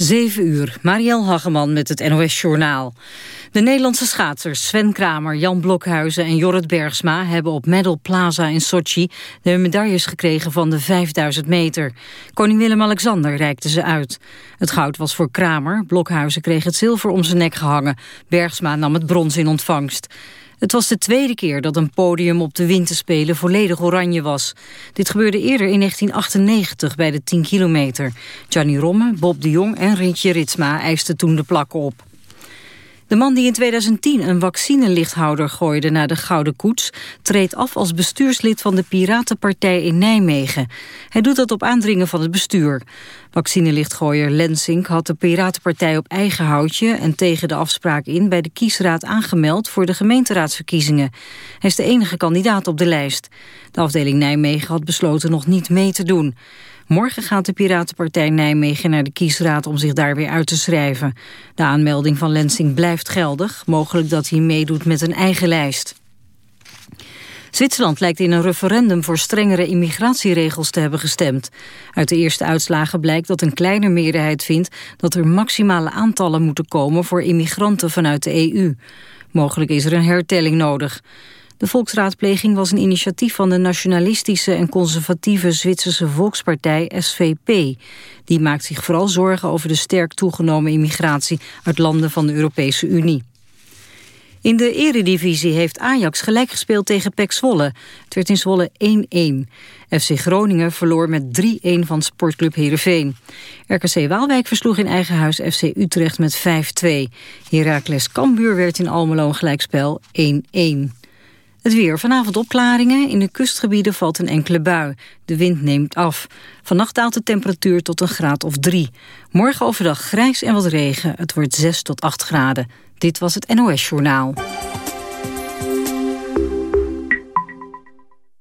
7 uur, Marielle Hageman met het NOS Journaal. De Nederlandse schaatsers Sven Kramer, Jan Blokhuizen en Jorrit Bergsma... hebben op Medal Plaza in Sochi de medailles gekregen van de 5000 meter. Koning Willem-Alexander reikte ze uit. Het goud was voor Kramer, Blokhuizen kreeg het zilver om zijn nek gehangen. Bergsma nam het brons in ontvangst. Het was de tweede keer dat een podium op de winterspelen volledig oranje was. Dit gebeurde eerder in 1998 bij de 10 kilometer. Gianni Romme, Bob de Jong en Rintje Ritsma eisten toen de plakken op. De man die in 2010 een vaccinelichthouder gooide naar de Gouden Koets... treedt af als bestuurslid van de Piratenpartij in Nijmegen. Hij doet dat op aandringen van het bestuur. Vaccinelichtgooier Lensink had de Piratenpartij op eigen houtje... en tegen de afspraak in bij de kiesraad aangemeld... voor de gemeenteraadsverkiezingen. Hij is de enige kandidaat op de lijst. De afdeling Nijmegen had besloten nog niet mee te doen... Morgen gaat de Piratenpartij Nijmegen naar de kiesraad om zich daar weer uit te schrijven. De aanmelding van Lensing blijft geldig. Mogelijk dat hij meedoet met een eigen lijst. Zwitserland lijkt in een referendum voor strengere immigratieregels te hebben gestemd. Uit de eerste uitslagen blijkt dat een kleine meerderheid vindt dat er maximale aantallen moeten komen voor immigranten vanuit de EU. Mogelijk is er een hertelling nodig. De volksraadpleging was een initiatief van de nationalistische en conservatieve Zwitserse volkspartij SVP. Die maakt zich vooral zorgen over de sterk toegenomen immigratie uit landen van de Europese Unie. In de eredivisie heeft Ajax gelijk gespeeld tegen PEC Zwolle. Het werd in Zwolle 1-1. FC Groningen verloor met 3-1 van sportclub Heerenveen. RKC Waalwijk versloeg in eigen huis FC Utrecht met 5-2. Heracles Cambuur werd in Almelo gelijkspel 1-1. Het weer. Vanavond opklaringen. In de kustgebieden valt een enkele bui. De wind neemt af. Vannacht daalt de temperatuur tot een graad of drie. Morgen overdag grijs en wat regen. Het wordt 6 tot 8 graden. Dit was het NOS Journaal.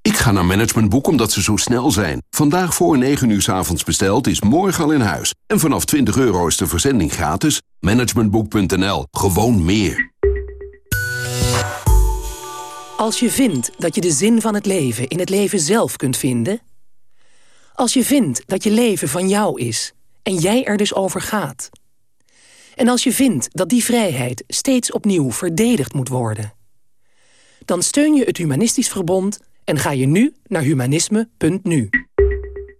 Ik ga naar Managementboek omdat ze zo snel zijn. Vandaag voor 9 uur s avonds besteld is morgen al in huis. En vanaf 20 euro is de verzending gratis. Managementboek.nl. Gewoon meer. Als je vindt dat je de zin van het leven in het leven zelf kunt vinden... als je vindt dat je leven van jou is en jij er dus over gaat... en als je vindt dat die vrijheid steeds opnieuw verdedigd moet worden... dan steun je het Humanistisch Verbond en ga je nu naar humanisme.nu.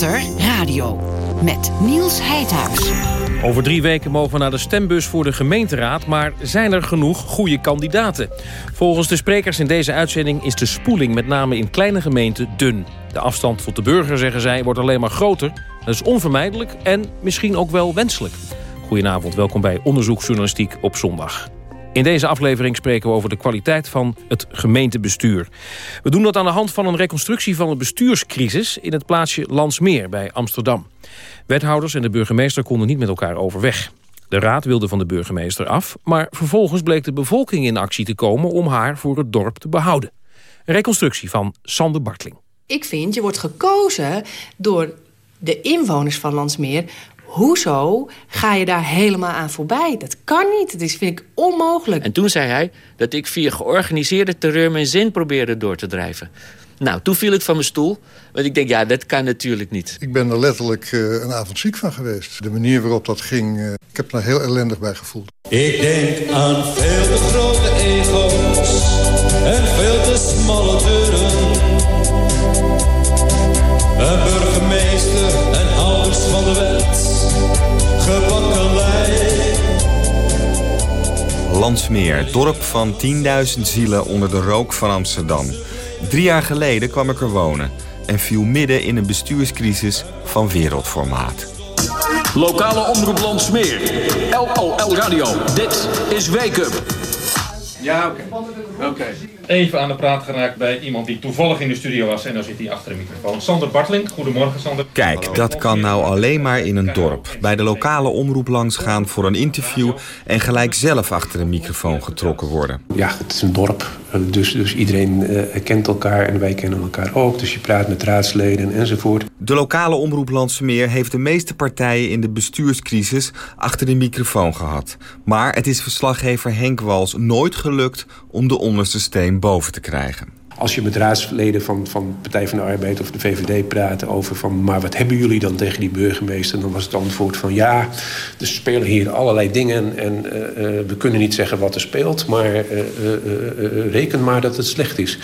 Radio met Niels Heidhuis. Over drie weken mogen we naar de stembus voor de gemeenteraad... maar zijn er genoeg goede kandidaten? Volgens de sprekers in deze uitzending is de spoeling... met name in kleine gemeenten dun. De afstand tot de burger, zeggen zij, wordt alleen maar groter. Dat is onvermijdelijk en misschien ook wel wenselijk. Goedenavond, welkom bij Onderzoeksjournalistiek op zondag. In deze aflevering spreken we over de kwaliteit van het gemeentebestuur. We doen dat aan de hand van een reconstructie van de bestuurscrisis... in het plaatsje Landsmeer bij Amsterdam. Wethouders en de burgemeester konden niet met elkaar overweg. De raad wilde van de burgemeester af... maar vervolgens bleek de bevolking in actie te komen... om haar voor het dorp te behouden. Een reconstructie van Sander Bartling. Ik vind, je wordt gekozen door de inwoners van Landsmeer Hoezo ga je daar helemaal aan voorbij? Dat kan niet. Dat is, vind ik onmogelijk. En toen zei hij dat ik via georganiseerde terreur mijn zin probeerde door te drijven. Nou, toen viel ik van mijn stoel. Want ik denk, ja, dat kan natuurlijk niet. Ik ben er letterlijk uh, een avond ziek van geweest. De manier waarop dat ging, uh, ik heb me er heel ellendig bij gevoeld. Ik denk aan veel te grote ego's en veel te smalle deuren. Een burgemeester en ouders van de wet Landsmeer, dorp van 10.000 zielen onder de rook van Amsterdam. Drie jaar geleden kwam ik er wonen en viel midden in een bestuurscrisis van wereldformaat. Lokale omroep Landsmeer. LOL Radio. Dit is Wake Up. Ja, oké. Oké. Even aan de praat geraakt bij iemand die toevallig in de studio was. En dan zit hij achter de microfoon. Sander Bartling, goedemorgen Sander. Kijk, dat kan nou alleen maar in een dorp. Bij de lokale omroep langs gaan voor een interview... en gelijk zelf achter een microfoon getrokken worden. Ja, het is een dorp. Dus, dus iedereen uh, kent elkaar en wij kennen elkaar ook. Dus je praat met raadsleden enzovoort. De lokale omroep Landsmeer heeft de meeste partijen in de bestuurscrisis achter de microfoon gehad. Maar het is verslaggever Henk Wals nooit gelukt om de onderste steen boven te krijgen. Als je met raadsleden van, van Partij van de Arbeid of de VVD praat over van... maar wat hebben jullie dan tegen die burgemeester? Dan was het antwoord van ja, er spelen hier allerlei dingen... en uh, uh, we kunnen niet zeggen wat er speelt, maar uh, reken maar dat het slecht is.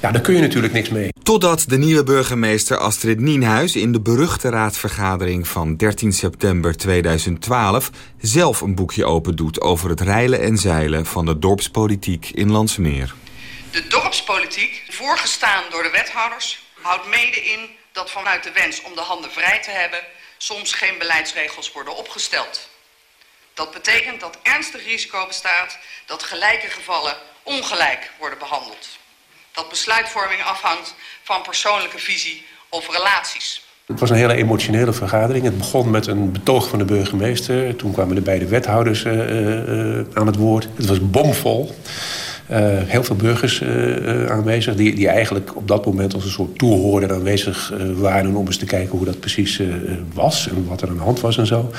Ja, daar kun je natuurlijk niks mee. Totdat de nieuwe burgemeester Astrid Nienhuis in de beruchte raadsvergadering van 13 september 2012 zelf een boekje opendoet over het reilen en zeilen van de dorpspolitiek in Landsmeer. De dorpspolitiek, voorgestaan door de wethouders, houdt mede in dat vanuit de wens om de handen vrij te hebben soms geen beleidsregels worden opgesteld. Dat betekent dat ernstig risico bestaat dat gelijke gevallen ongelijk worden behandeld dat besluitvorming afhangt van persoonlijke visie of relaties. Het was een hele emotionele vergadering. Het begon met een betoog van de burgemeester. Toen kwamen de beide wethouders uh, uh, aan het woord. Het was bomvol. Uh, heel veel burgers aanwezig... Die, die eigenlijk op dat moment als een soort toehoorder aanwezig waren... om eens te kijken hoe dat precies was en wat er aan de hand was en zo.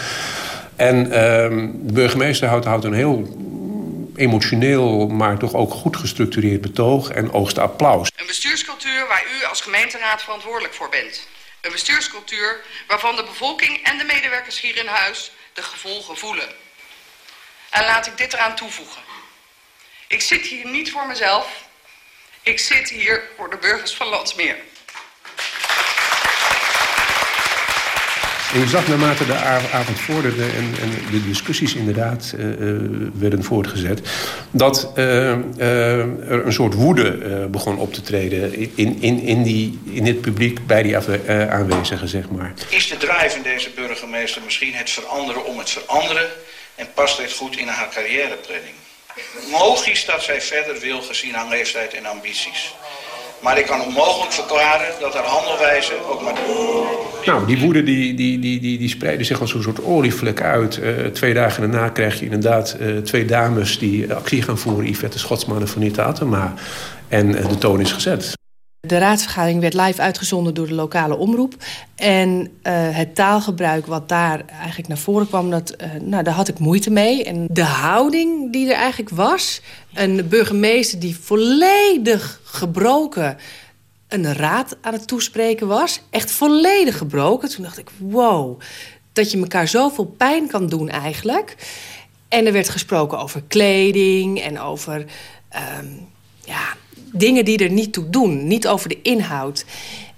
En ehm, de burgemeester houdt, houdt een heel emotioneel, maar toch ook goed gestructureerd betoog en oogst applaus. Een bestuurscultuur waar u als gemeenteraad verantwoordelijk voor bent. Een bestuurscultuur waarvan de bevolking en de medewerkers hier in huis de gevolgen voelen. En laat ik dit eraan toevoegen. Ik zit hier niet voor mezelf. Ik zit hier voor de burgers van Landsmeer. En je zag naarmate de avond vorderde en, en de discussies inderdaad uh, werden voortgezet... dat uh, er een soort woede begon op te treden in, in, in, die, in dit publiek... bij die aanwezigen, zeg maar. Is de drive in deze burgemeester misschien het veranderen om het veranderen... en past dit goed in haar carrièreplanning? Logisch dat zij verder wil gezien haar leeftijd en ambities. Maar ik kan onmogelijk verklaren dat haar handelwijze ook maar... Nou, die woede die, die, die, die, die spreidde zich als een soort olievlek uit. Uh, twee dagen daarna krijg je inderdaad uh, twee dames die actie gaan voeren. Yvette Schotsman en Vanita Atema. En de toon is gezet. De raadsvergadering werd live uitgezonden door de lokale omroep. En uh, het taalgebruik wat daar eigenlijk naar voren kwam, dat, uh, nou, daar had ik moeite mee. En de houding die er eigenlijk was, een burgemeester die volledig gebroken een raad aan het toespreken was. Echt volledig gebroken. Toen dacht ik, wow, dat je elkaar zoveel pijn kan doen eigenlijk. En er werd gesproken over kleding en over... Um, ja, dingen die er niet toe doen. Niet over de inhoud.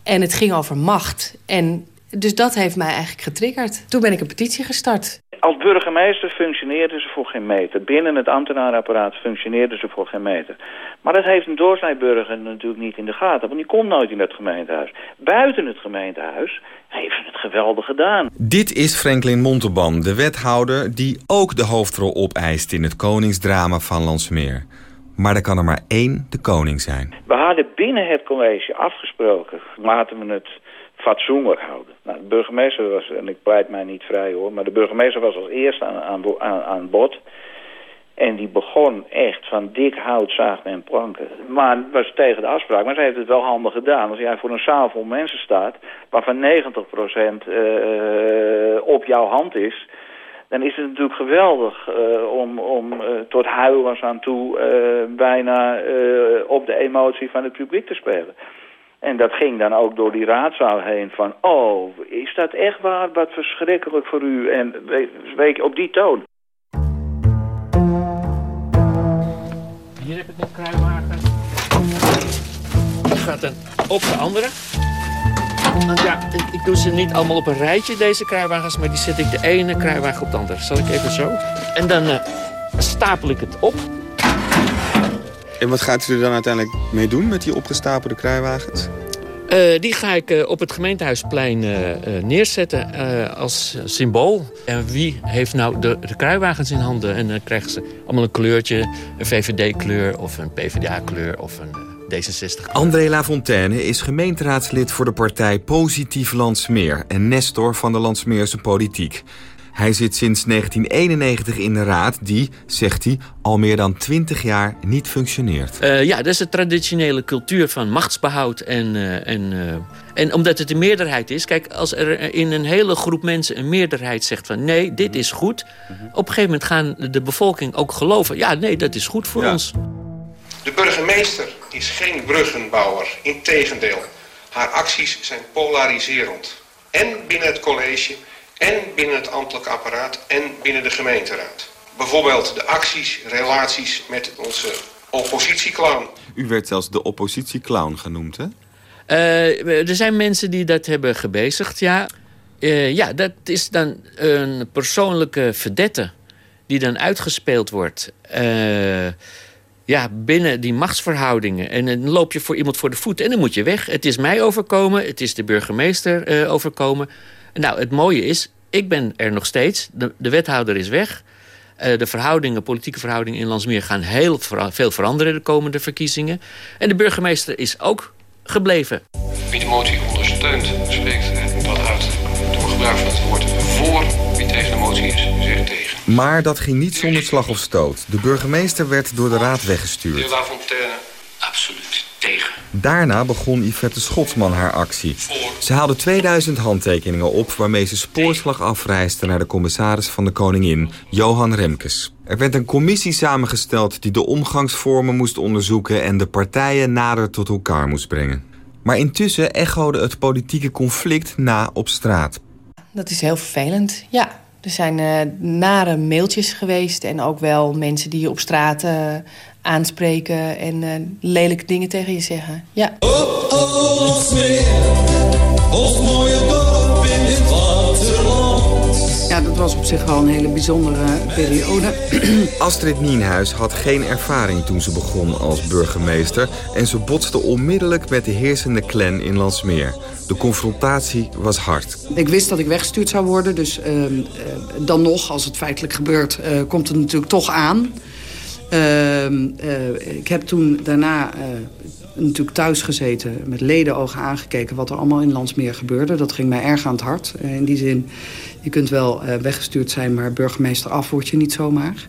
En het ging over macht. En dus dat heeft mij eigenlijk getriggerd. Toen ben ik een petitie gestart. Als burgemeester functioneerden ze voor geen meter. Binnen het ambtenarenapparaat functioneerden ze voor geen meter. Maar dat heeft een doorsnijburger natuurlijk niet in de gaten. Want die komt nooit in het gemeentehuis. Buiten het gemeentehuis heeft ze het geweldig gedaan. Dit is Franklin Monteban, de wethouder... die ook de hoofdrol opeist in het koningsdrama van Landsmeer. Maar er kan er maar één de koning zijn. We hadden binnen het college afgesproken... laten we het fatsoenlijk houden. Nou, de burgemeester was, en ik pleit mij niet vrij hoor... maar de burgemeester was als eerste aan, aan, aan bod... En die begon echt van dik hout, zagen en planken. Maar was tegen de afspraak. Maar ze heeft het wel handig gedaan. Als jij voor een zaal vol mensen staat... waarvan 90% uh, op jouw hand is dan is het natuurlijk geweldig uh, om, om uh, tot huilers aan toe uh, bijna op de emotie van het publiek te spelen. En dat ging dan ook door die raadzaal heen van, oh, is dat echt waar? Wat verschrikkelijk voor u. En week op die toon. Hier heb ik een kruiwagen. Gaat dan op de andere. Ja, ik, doe ze niet allemaal op een rijtje, deze kruiwagens, maar die zet ik de ene kruiwagen op de andere. Zal ik even zo? En dan uh, stapel ik het op. En wat gaat u er dan uiteindelijk mee doen met die opgestapelde kruiwagens? Uh, die ga ik uh, op het gemeentehuisplein uh, neerzetten als symbool. En wie heeft nou de, de kruiwagens in handen? En dan krijgen ze allemaal een kleurtje, een VVD-kleur of een PvdA-kleur of een D66. André Lafontaine is gemeenteraadslid voor de partij Positief Landsmeer... en nestor van de Landsmeerse politiek. Hij zit sinds 1991 in de raad die, zegt hij, al meer dan 20 jaar niet functioneert. Uh, ja, dat is de traditionele cultuur van machtsbehoud. En, uh, en, uh, en omdat het een meerderheid is... Kijk, als er in een hele groep mensen een meerderheid zegt van... nee, dit is goed. Op een gegeven moment gaan de bevolking ook geloven... ja, nee, dat is goed voor ja. ons. De burgemeester is geen bruggenbouwer. Integendeel, haar acties zijn polariserend. En binnen het college en binnen het ambtelijk apparaat en binnen de gemeenteraad. Bijvoorbeeld de acties, relaties met onze oppositieclown. U werd zelfs de oppositieclown genoemd, hè? Uh, er zijn mensen die dat hebben gebezigd, ja. Uh, ja, dat is dan een persoonlijke verdette die dan uitgespeeld wordt. Uh, ja, binnen die machtsverhoudingen. En dan loop je voor iemand voor de voet en dan moet je weg. Het is mij overkomen, het is de burgemeester overkomen. Nou, het mooie is, ik ben er nog steeds. De, de wethouder is weg. Uh, de verhoudingen, politieke verhoudingen in Landsmeer gaan heel veel veranderen de komende verkiezingen. En de burgemeester is ook gebleven. Wie de motie ondersteunt, spreekt Maar dat ging niet zonder slag of stoot. De burgemeester werd door de raad weggestuurd. De heer Lafontaine, absoluut tegen. Daarna begon Yvette Schotsman haar actie. Ze haalde 2000 handtekeningen op waarmee ze spoorslag afreisde naar de commissaris van de Koningin, Johan Remkes. Er werd een commissie samengesteld die de omgangsvormen moest onderzoeken en de partijen nader tot elkaar moest brengen. Maar intussen echode het politieke conflict na op straat. Dat is heel vervelend, ja. Er zijn uh, nare mailtjes geweest en ook wel mensen die op straat uh, aanspreken en uh, lelijke dingen tegen je zeggen. Ja. Meer, mooie dorp. Ja, dat was op zich wel een hele bijzondere periode. Astrid Nienhuis had geen ervaring toen ze begon als burgemeester... en ze botste onmiddellijk met de heersende clan in Landsmeer. De confrontatie was hard. Ik wist dat ik weggestuurd zou worden, dus uh, uh, dan nog, als het feitelijk gebeurt, uh, komt het natuurlijk toch aan. ik heb toen daarna natuurlijk thuis gezeten, met ledenogen aangekeken wat er allemaal in Landsmeer gebeurde. Dat ging mij erg aan het hart. in die zin, je kunt wel weggestuurd zijn, maar burgemeester af word je niet zomaar.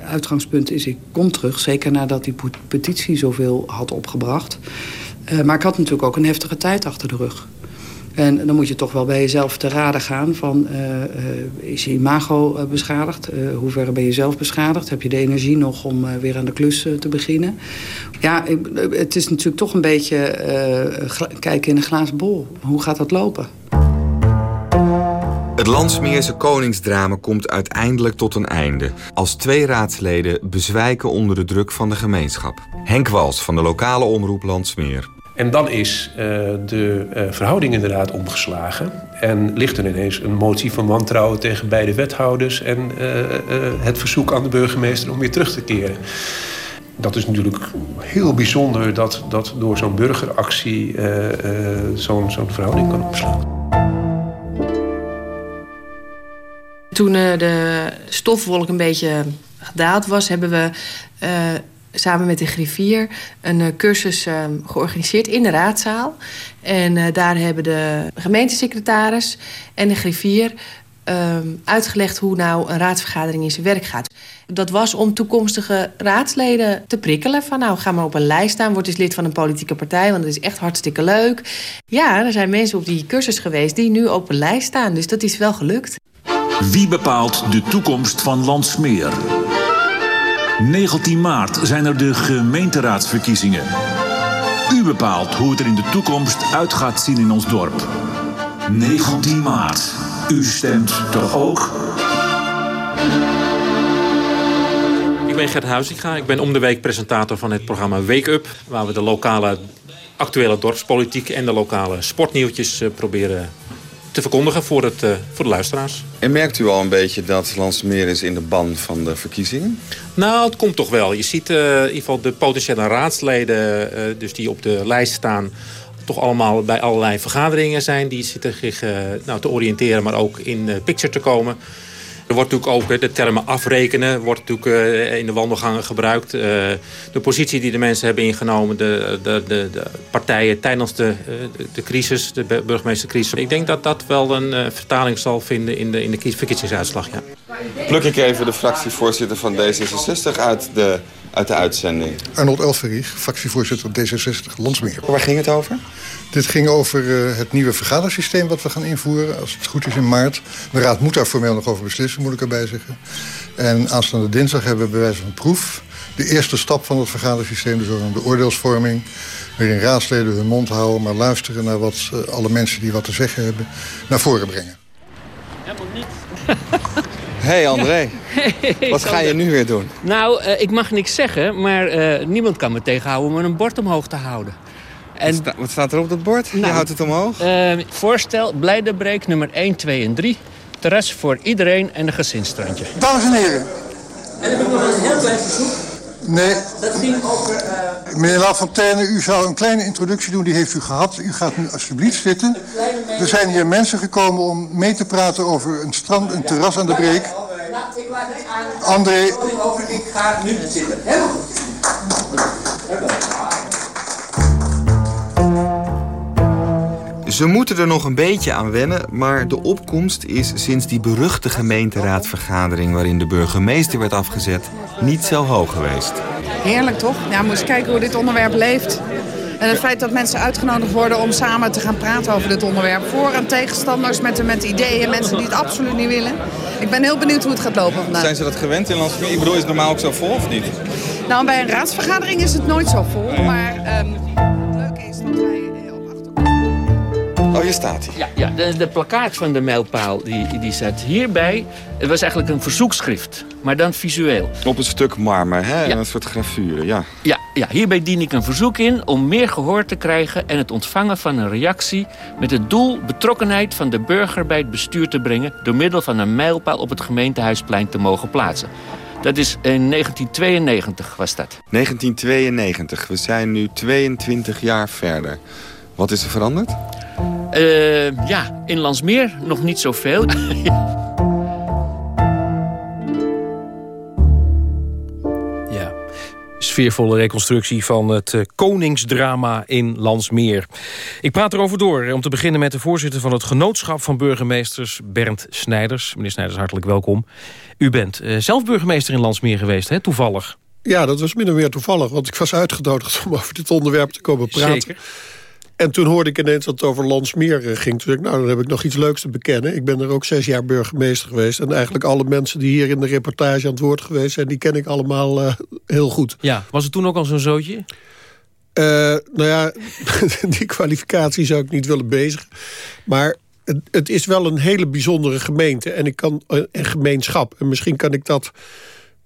Uitgangspunt is, ik kom terug, zeker nadat die petitie zoveel had opgebracht. Uh, maar ik had natuurlijk ook een heftige tijd achter de rug. En dan moet je toch wel bij jezelf te raden gaan van... Uh, uh, is je imago beschadigd? hoe ver ben je zelf beschadigd? Heb je de energie nog om weer aan de klus te beginnen? Ja, het is natuurlijk toch een beetje kijken in een glazen bol. Hoe gaat dat lopen? Het Landsmeerse koningsdrama komt uiteindelijk tot een einde... als twee raadsleden bezwijken onder de druk van de gemeenschap. Henk Wals van de lokale omroep Landsmeer. En dan is uh, de uh, verhouding inderdaad omgeslagen. En ligt er ineens een motie van wantrouwen tegen beide wethouders... en uh, het verzoek aan de burgemeester om weer terug te keren. Dat is natuurlijk heel bijzonder dat, dat door zo'n burgeractie zo'n zo'n verhouding kan opslaan. Toen de stofwolk een beetje gedaald was, hebben we samen met de griffier een uh, cursus uh, georganiseerd in de raadzaal. En uh, daar hebben de gemeentesecretaris en de griffier uitgelegd hoe nou een raadsvergadering in zijn werk gaat. Dat was om toekomstige raadsleden te prikkelen. Van nou, ga maar op een lijst staan, word eens lid van een politieke partij... want dat is echt hartstikke leuk. Ja, er zijn mensen op die cursus geweest die nu op een lijst staan. Dus dat is wel gelukt. Wie bepaalt de toekomst van Landsmeer? 19 maart zijn er de gemeenteraadsverkiezingen. U bepaalt hoe het er in de toekomst uit gaat zien in ons dorp. 19 maart. U stemt toch ook? Ik ben Gert Huizinga. Ik ben om de week presentator van het programma Wake Up. Waar we de lokale actuele dorpspolitiek en de lokale sportnieuwtjes eh, proberen te verkondigen voor, het, uh, voor de luisteraars. En merkt u al een beetje dat Landsmeer is in de ban van de verkiezingen? Nou, het komt toch wel. Je ziet uh, in ieder geval de potentiële raadsleden, uh, dus die op de lijst staan... toch allemaal bij allerlei vergaderingen zijn. Die zitten zich nou, te oriënteren, maar ook in picture te komen. Er wordt natuurlijk ook de termen afrekenen wordt natuurlijk in de wandelgangen gebruikt. de positie die de mensen hebben ingenomen, de, de, de, de partijen tijdens de, de, crisis, de burgemeestercrisis. Ik denk dat dat wel een vertaling zal vinden in de, in de verkiezingsuitslag. Ja. Pluk ik even de fractievoorzitter van D66 uit de uit de uitzending? Arnold Elferich, fractievoorzitter D66 Landsmeer. Waar ging het over? Dit ging over uh, het nieuwe vergadersysteem wat we gaan invoeren. Als het goed is in maart. De Raad moet daar formeel nog over beslissen, moet ik erbij zeggen. En aanstaande dinsdag hebben we bij wijze van proef... de eerste stap van het vergadersysteem, dus de oordeelsvorming... waarin raadsleden hun mond houden, maar luisteren naar wat uh, alle mensen die wat te zeggen hebben... naar voren brengen. Helemaal niet. hey André, wat ga je nu weer doen? Nou, uh, ik mag niks zeggen, maar uh, niemand kan me tegenhouden om een bord omhoog te houden. En, wat, sta, wat staat er op dat bord? Nou, je houdt het omhoog? Uh, voorstel, blijdenbreek nummer 1, 2 en 3. Terras voor iedereen en een gezinsstrandje. Dames en heren. En heb ik nog een heel klein verzoek. Nee. Dat ging over... Uh... Meneer Lafontaine, u zou een kleine introductie doen, die heeft u gehad. U gaat nu alsjeblieft zitten. Er zijn hier mensen gekomen om mee te praten over een strand, een terras aan de breek. André. Ik ga nu zitten. Helemaal Ze moeten er nog een beetje aan wennen, maar de opkomst is sinds die beruchte gemeenteraadsvergadering waarin de burgemeester werd afgezet, niet zo hoog geweest. Heerlijk toch? Ja, moet eens kijken hoe dit onderwerp leeft. En het feit dat mensen uitgenodigd worden om samen te gaan praten over dit onderwerp. Voor- en tegenstanders met, met ideeën, mensen die het absoluut niet willen. Ik ben heel benieuwd hoe het gaat lopen vandaag. Zijn ze dat gewend in Landsmeer? Ik bedoel, is het normaal ook zo vol of niet? Nou, bij een raadsvergadering is het nooit zo vol. Maar um, Oh, hier staat hij. Ja, ja de, de plakkaat van de mijlpaal die, die staat hierbij. Het was eigenlijk een verzoekschrift, maar dan visueel. Op een stuk marmer, hè? Ja. Een soort gravuren, ja. ja. Ja, hierbij dien ik een verzoek in om meer gehoor te krijgen... en het ontvangen van een reactie met het doel betrokkenheid van de burger bij het bestuur te brengen... door middel van een mijlpaal op het gemeentehuisplein te mogen plaatsen. Dat is in 1992 was dat. 1992. We zijn nu 22 jaar verder. Wat is er veranderd? Uh, ja, in Landsmeer nog niet zoveel. ja, sfeervolle reconstructie van het uh, koningsdrama in Landsmeer. Ik praat erover door om te beginnen met de voorzitter van het Genootschap van Burgemeesters, Bernd Snijders. Meneer Snijders, hartelijk welkom. U bent uh, zelf burgemeester in Landsmeer geweest, hè, toevallig? Ja, dat was min of meer toevallig, want ik was uitgenodigd om over dit onderwerp te komen praten. Zeker. En toen hoorde ik ineens dat het over Landsmeer ging. Toen dacht ik, nou, dan heb ik nog iets leuks te bekennen. Ik ben er ook zes jaar burgemeester geweest. En eigenlijk alle mensen die hier in de reportage aan het woord geweest zijn... die ken ik allemaal uh, heel goed. Ja, was het toen ook al zo'n zootje? Uh, nou ja, die kwalificatie zou ik niet willen bezigen. Maar het, het, is wel een hele bijzondere gemeente. En ik kan een gemeenschap. En misschien kan ik dat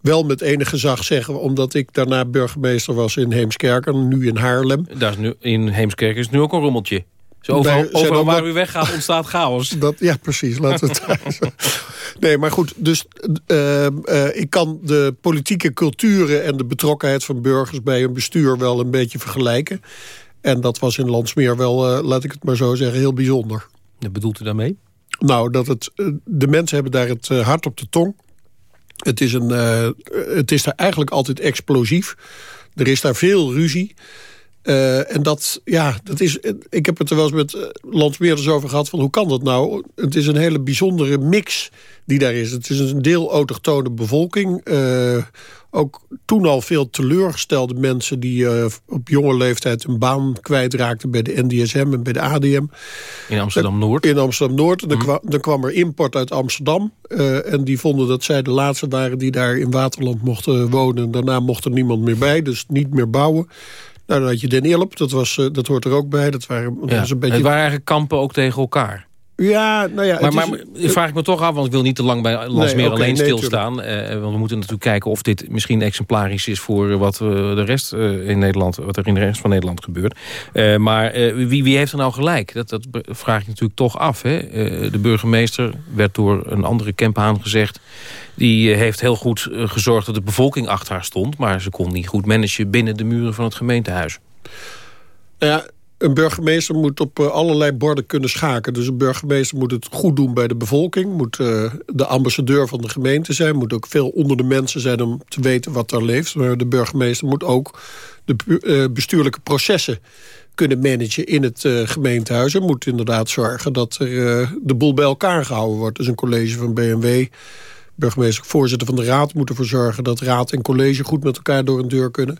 wel met enige gezag zeggen... omdat ik daarna burgemeester was in Heemskerk en nu in Haarlem. Daar is nu, in Heemskerk is nu ook een rommeltje. Zo overal, waar dat, u weggaat ontstaat chaos. Dat, ja, precies. Laten we het Nee, maar goed, dus uh, uh, ik kan de politieke culturen... en de betrokkenheid van burgers bij een bestuur wel een beetje vergelijken. En dat was in Landsmeer wel, uh, laat ik het maar zo zeggen, heel bijzonder. Wat bedoelt u daarmee? Nou, dat het, de mensen hebben daar het hart op de tong. Het is, een, uh, het is daar eigenlijk altijd explosief. Er is daar veel ruzie. Uh, en dat, ja, dat is, ik heb het er wel eens met landsmeerders over gehad... van hoe kan dat nou? Het is een hele bijzondere mix die daar is. Het is een deel autochtone bevolking. Uh, ook toen al veel teleurgestelde mensen... die uh, op jonge leeftijd een baan kwijtraakten bij de NDSM en bij de ADM. In Amsterdam-Noord? In Amsterdam-Noord. Dan, mm. dan, kwam er import uit Amsterdam. Uh, en die vonden dat zij de laatste waren die daar in Waterland mochten wonen. Daarna mocht er niemand meer bij, dus niet meer bouwen. Nou, dan had je Den Ilp, dat, was, uh, dat hoort er ook bij. Dat waren, dat ja. was een beetje... Het waren eigenlijk kampen ook tegen elkaar. Ja, nou ja... Maar, maar is, vraag ik me toch af, want ik wil niet te lang bij Landsmeer nee, okay, alleen nee, stilstaan. Uh, want we moeten natuurlijk kijken of dit misschien exemplarisch is... voor wat, uh, de rest, uh, in Nederland, wat er in de rest van Nederland gebeurt. maar wie, wie heeft er nou gelijk? Dat, dat vraag ik natuurlijk toch af. Hè? de burgemeester werd door een andere camp aangezegd. Die heeft heel goed gezorgd dat de bevolking achter haar stond... maar ze kon niet goed managen binnen de muren van het gemeentehuis. Ja, een burgemeester moet op eh, allerlei borden kunnen schaken. Dus een burgemeester moet het goed doen bij de bevolking. Moet uh, de ambassadeur van de gemeente zijn. Moet ook veel onder de mensen zijn om te weten wat er leeft. Maar de burgemeester moet ook de uh, bestuurlijke processen kunnen managen in het gemeentehuis. En moet inderdaad zorgen dat er de boel bij elkaar gehouden wordt. Dus een college van BMW burgemeester, voorzitter van de raad... moet ervoor zorgen dat raad en college goed met elkaar door een deur kunnen.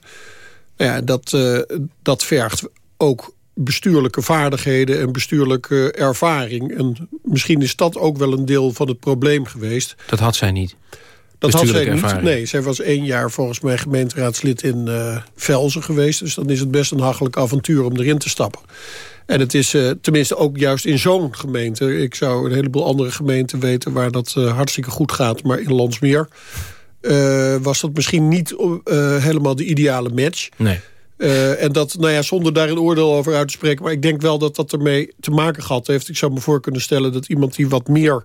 Ja, dat, dat vergt ook bestuurlijke vaardigheden en bestuurlijke ervaring. En misschien is dat ook wel een deel van het probleem geweest. Dat had zij niet. Dat had zij niet. Nee, zij was één jaar volgens mij gemeenteraadslid in uh, Velzen geweest. Dus dan is het best een hachelijk avontuur om erin te stappen. En het is uh, tenminste ook juist in zo'n gemeente. Ik zou een heleboel andere gemeenten weten waar dat uh, hartstikke goed gaat. Maar in Landsmeer was dat misschien niet helemaal de ideale match. Nee. Uh, en dat, nou ja, zonder daar een oordeel over uit te spreken... maar ik denk wel dat dat ermee te maken gehad heeft. Ik zou me voor kunnen stellen dat iemand die wat meer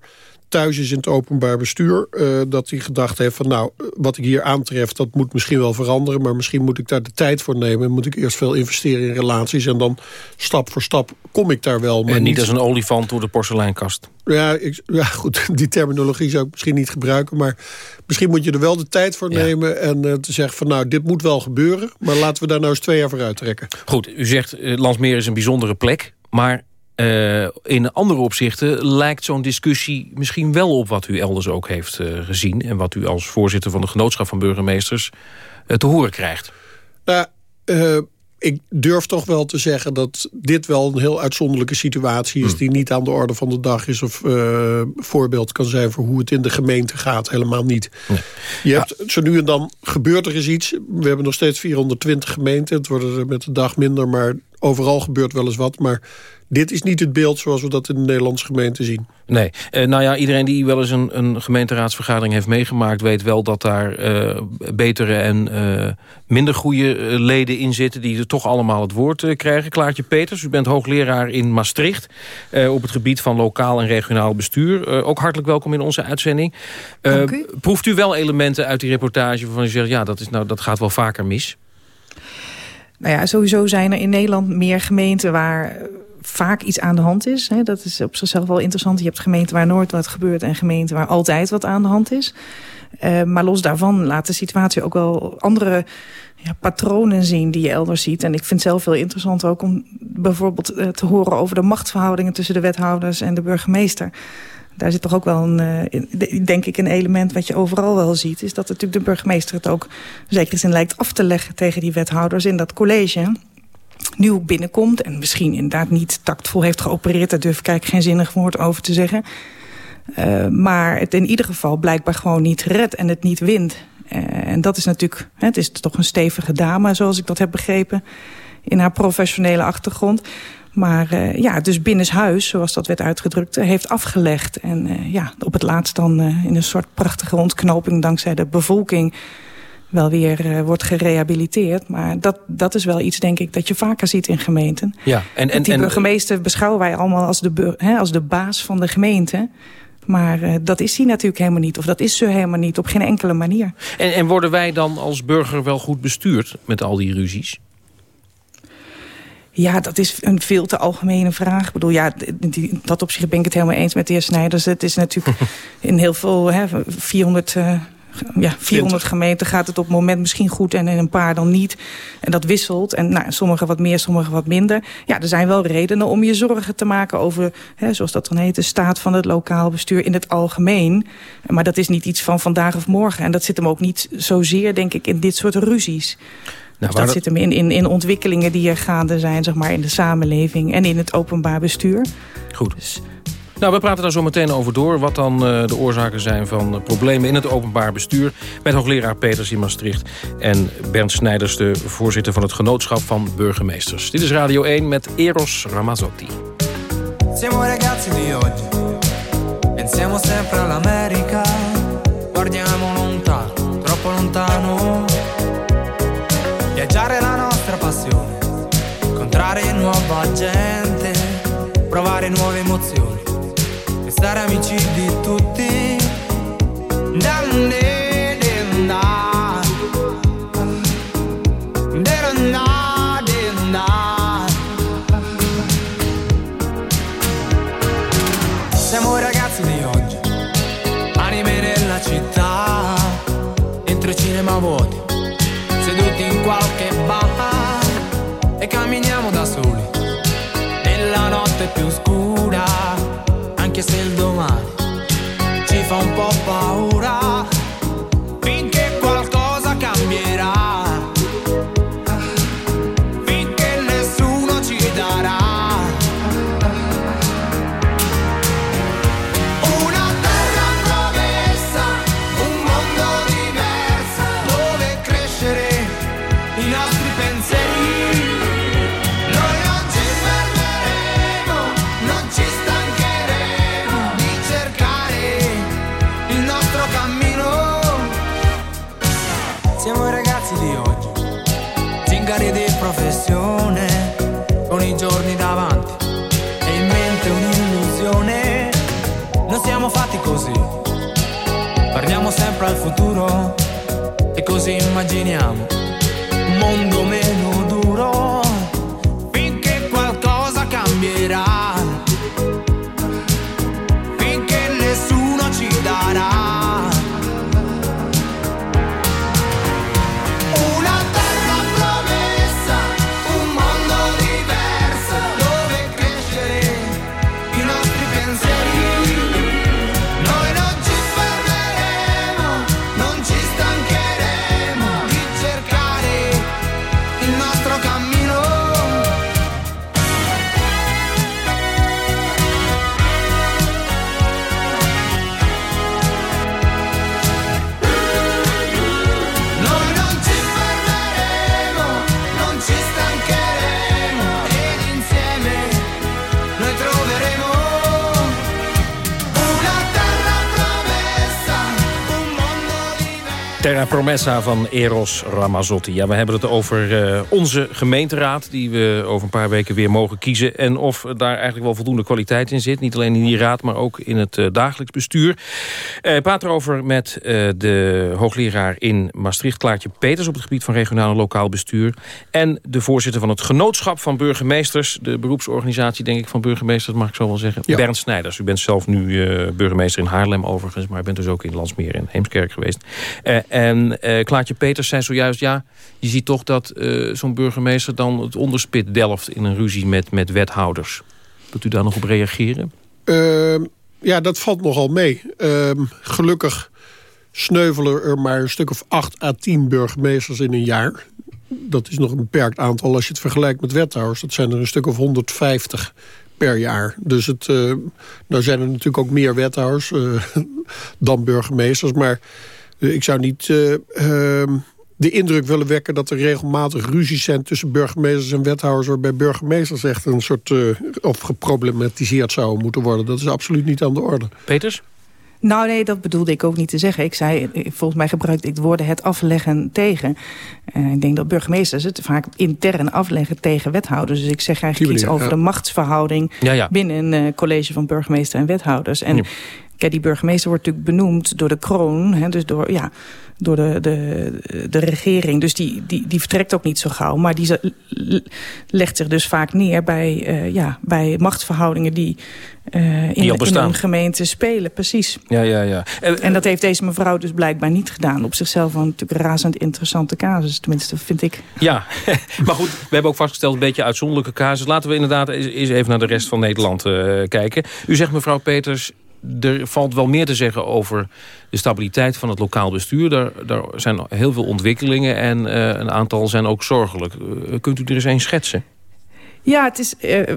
thuis is in het openbaar bestuur... Uh, dat hij gedacht heeft van nou, wat ik hier aantref... dat moet misschien wel veranderen, maar misschien moet ik daar de tijd voor nemen. Moet ik eerst veel investeren in relaties... en dan stap voor stap kom ik daar wel. Maar en niet, als een olifant door de porseleinkast. Ja, ik, ja, goed, die terminologie zou ik misschien niet gebruiken... maar misschien moet je er wel de tijd voor nemen... en uh, te zeggen van nou, dit moet wel gebeuren... maar laten we daar nou eens twee jaar voor trekken. Goed, u zegt uh, Landsmeer is een bijzondere plek... maar uh, in andere opzichten lijkt zo'n discussie misschien wel op wat u elders ook heeft uh, gezien... en wat u als voorzitter van de Genootschap van Burgemeesters uh, te horen krijgt. Nou, ik durf toch wel te zeggen dat dit wel een heel uitzonderlijke situatie is... Hmm. die niet aan de orde van de dag is of voorbeeld kan zijn... voor hoe het in de gemeente gaat, helemaal niet. Nee. Je hebt, zo nu en dan gebeurt er eens iets. We hebben nog steeds 420 gemeenten. Het worden er met de dag minder, maar overal gebeurt wel eens wat. Maar dit is niet het beeld zoals we dat in de Nederlandse gemeente zien. Nee, uh, nou ja, iedereen die wel eens een, een gemeenteraadsvergadering heeft meegemaakt... weet wel dat daar uh, betere en uh, minder goede leden in zitten... die er toch allemaal het woord krijgen. Klaartje Peters, u bent hoogleraar in Maastricht... op het gebied van lokaal en regionaal bestuur. ook hartelijk welkom in onze uitzending. U. Proeft u wel elementen uit die reportage waarvan u zegt... ja, dat, is nou, dat gaat wel vaker mis? Nou ja, sowieso zijn er in Nederland meer gemeenten waar vaak iets aan de hand is. Hè. Dat is op zichzelf wel interessant. Je hebt gemeenten waar nooit wat gebeurt... en gemeenten waar altijd wat aan de hand is. Uh, maar los daarvan laat de situatie ook wel andere ja, patronen zien die je elders ziet. En ik vind het zelf heel interessant ook om bijvoorbeeld uh, te horen... over de machtsverhoudingen tussen de wethouders en de burgemeester. Daar zit toch ook wel een, uh, denk ik, een element wat je overal wel ziet. Is dat natuurlijk de burgemeester het ook zeker zin lijkt af te leggen tegen die wethouders in dat college ook binnenkomt... en misschien inderdaad niet tactvol heeft geopereerd... daar durf ik eigenlijk geen zinnig woord over te zeggen... Uh, maar het in ieder geval blijkbaar gewoon niet redt en het niet wint. Uh, en dat is natuurlijk, het is toch een stevige dame, zoals ik dat heb begrepen... in haar professionele achtergrond. Maar uh, ja, dus binnenshuis, zoals dat werd uitgedrukt, heeft afgelegd. En ja, op het laatst dan in een soort prachtige ontknoping... dankzij de bevolking wel weer uh, wordt gerehabiliteerd. Maar dat, dat is wel iets, denk ik, dat je vaker ziet in gemeenten. Ja, en, en, die burgemeester beschouwen wij allemaal als de, hè, als de baas van de gemeente. Maar uh, dat is hij natuurlijk helemaal niet. Of dat is ze helemaal niet, op geen enkele manier. En, en worden wij dan als burger wel goed bestuurd met al die ruzies? Ja, dat is een veel te algemene vraag. Ik bedoel, ja, die, dat op zich ben ik het helemaal eens met de heer Snijders. Het is natuurlijk in heel veel, hè, 400... Uh, ja, 400 gemeenten gaat het op het moment misschien goed en in een paar dan niet. En dat wisselt. En nou, sommige wat meer, sommige wat minder. Ja, er zijn wel redenen om je zorgen te maken over, hè, zoals dat dan heet, de staat van het lokaal bestuur in het algemeen. Maar dat is niet iets van vandaag of morgen. En dat zit hem ook niet zozeer, denk ik, in dit soort ruzies. Nou, dus dat, zit hem in, in, in ontwikkelingen die er gaande zijn, zeg maar, in de samenleving en in het openbaar bestuur. Goed. Dus, nou, we praten daar zo meteen over door. Wat dan uh, de oorzaken zijn van uh, problemen in het openbaar bestuur. Met hoogleraar Peters in Maastricht. En Bernd Snijders, de voorzitter van het Genootschap van Burgemeesters. Dit is Radio 1 met Eros Ramazzotti. Siamo ragazzi di oggi. Pensiamo sempre all'America. Guardiamo lontano, troppo lontano. Viaggiare la nostra passione. Incontrare nuova gente. Provare nuove emozioni stare amici di tutti. Danne, guardiamo sempre al futuro. E così immaginiamo un mondo meno Promessa van Eros Ramazzotti. Ja, we hebben het over eh, onze gemeenteraad... die we over een paar weken weer mogen kiezen. En of daar eigenlijk wel voldoende kwaliteit in zit. Niet alleen in die raad, maar ook in het eh, dagelijks bestuur. Eh, Ik praat erover met de hoogleraar in Maastricht... Klaartje Peters op het gebied van regionaal en lokaal bestuur. En de voorzitter van het Genootschap van Burgemeesters. De beroepsorganisatie, denk ik, van burgemeesters, mag ik zo wel zeggen. Ja. Bernd Snijders. U bent zelf nu burgemeester in Haarlem overigens... maar bent dus ook in Landsmeer en Heemskerk geweest. Eh, en eh Klaartje Peters zei zojuist... ja, je ziet toch dat eh, zo'n burgemeester dan het onderspit delft... in een ruzie met, met wethouders. Wilt u daar nog op reageren? Ehm, ja, dat valt nogal mee. Ehm, gelukkig sneuvelen er maar een stuk of 8 à 10 burgemeesters in een jaar. Dat is nog een beperkt aantal als je het vergelijkt met wethouders. Dat zijn er een stuk of 150 per jaar. Dus het, eh, nou zijn er natuurlijk ook meer wethouders dan burgemeesters. Maar ik zou niet eh, ehm, de indruk willen wekken... dat er regelmatig ruzies zijn tussen burgemeesters en wethouders... waarbij burgemeesters echt een soort... eh, of geproblematiseerd zouden moeten worden. Dat is absoluut niet aan de orde. Peters? Nou nee, dat bedoelde ik ook niet te zeggen. Ik zei, eh, volgens mij gebruikte ik het woorden het afleggen tegen. Eh, ik denk dat burgemeesters het vaak intern afleggen tegen wethouders. Dus ik zeg eigenlijk iets over ja. de machtsverhouding... Ja, ja. binnen een eh, college van burgemeester en wethouders. En kijk, die burgemeester wordt natuurlijk benoemd door de kroon. Hè, dus door, ja, door de, de, de regering. Dus die, die, die vertrekt ook niet zo gauw. Maar die legt zich dus vaak neer bij, eh, ja, bij machtsverhoudingen... die, eh, in, Die in een gemeente spelen. Precies. Ja, ja, ja. En dat heeft deze mevrouw dus blijkbaar niet gedaan. Op zichzelf wel natuurlijk een razend interessante casus. Tenminste, vind ik. Ja, maar goed, we hebben ook vastgesteld een beetje uitzonderlijke casus. Laten we inderdaad eens even naar de rest van Nederland eh, kijken. U zegt mevrouw Peters, er valt wel meer te zeggen over de stabiliteit van het lokaal bestuur. Daar, daar zijn heel veel ontwikkelingen en eh, een aantal zijn ook zorgelijk. Eh, kunt u er eens een schetsen? Ja, het is, eh,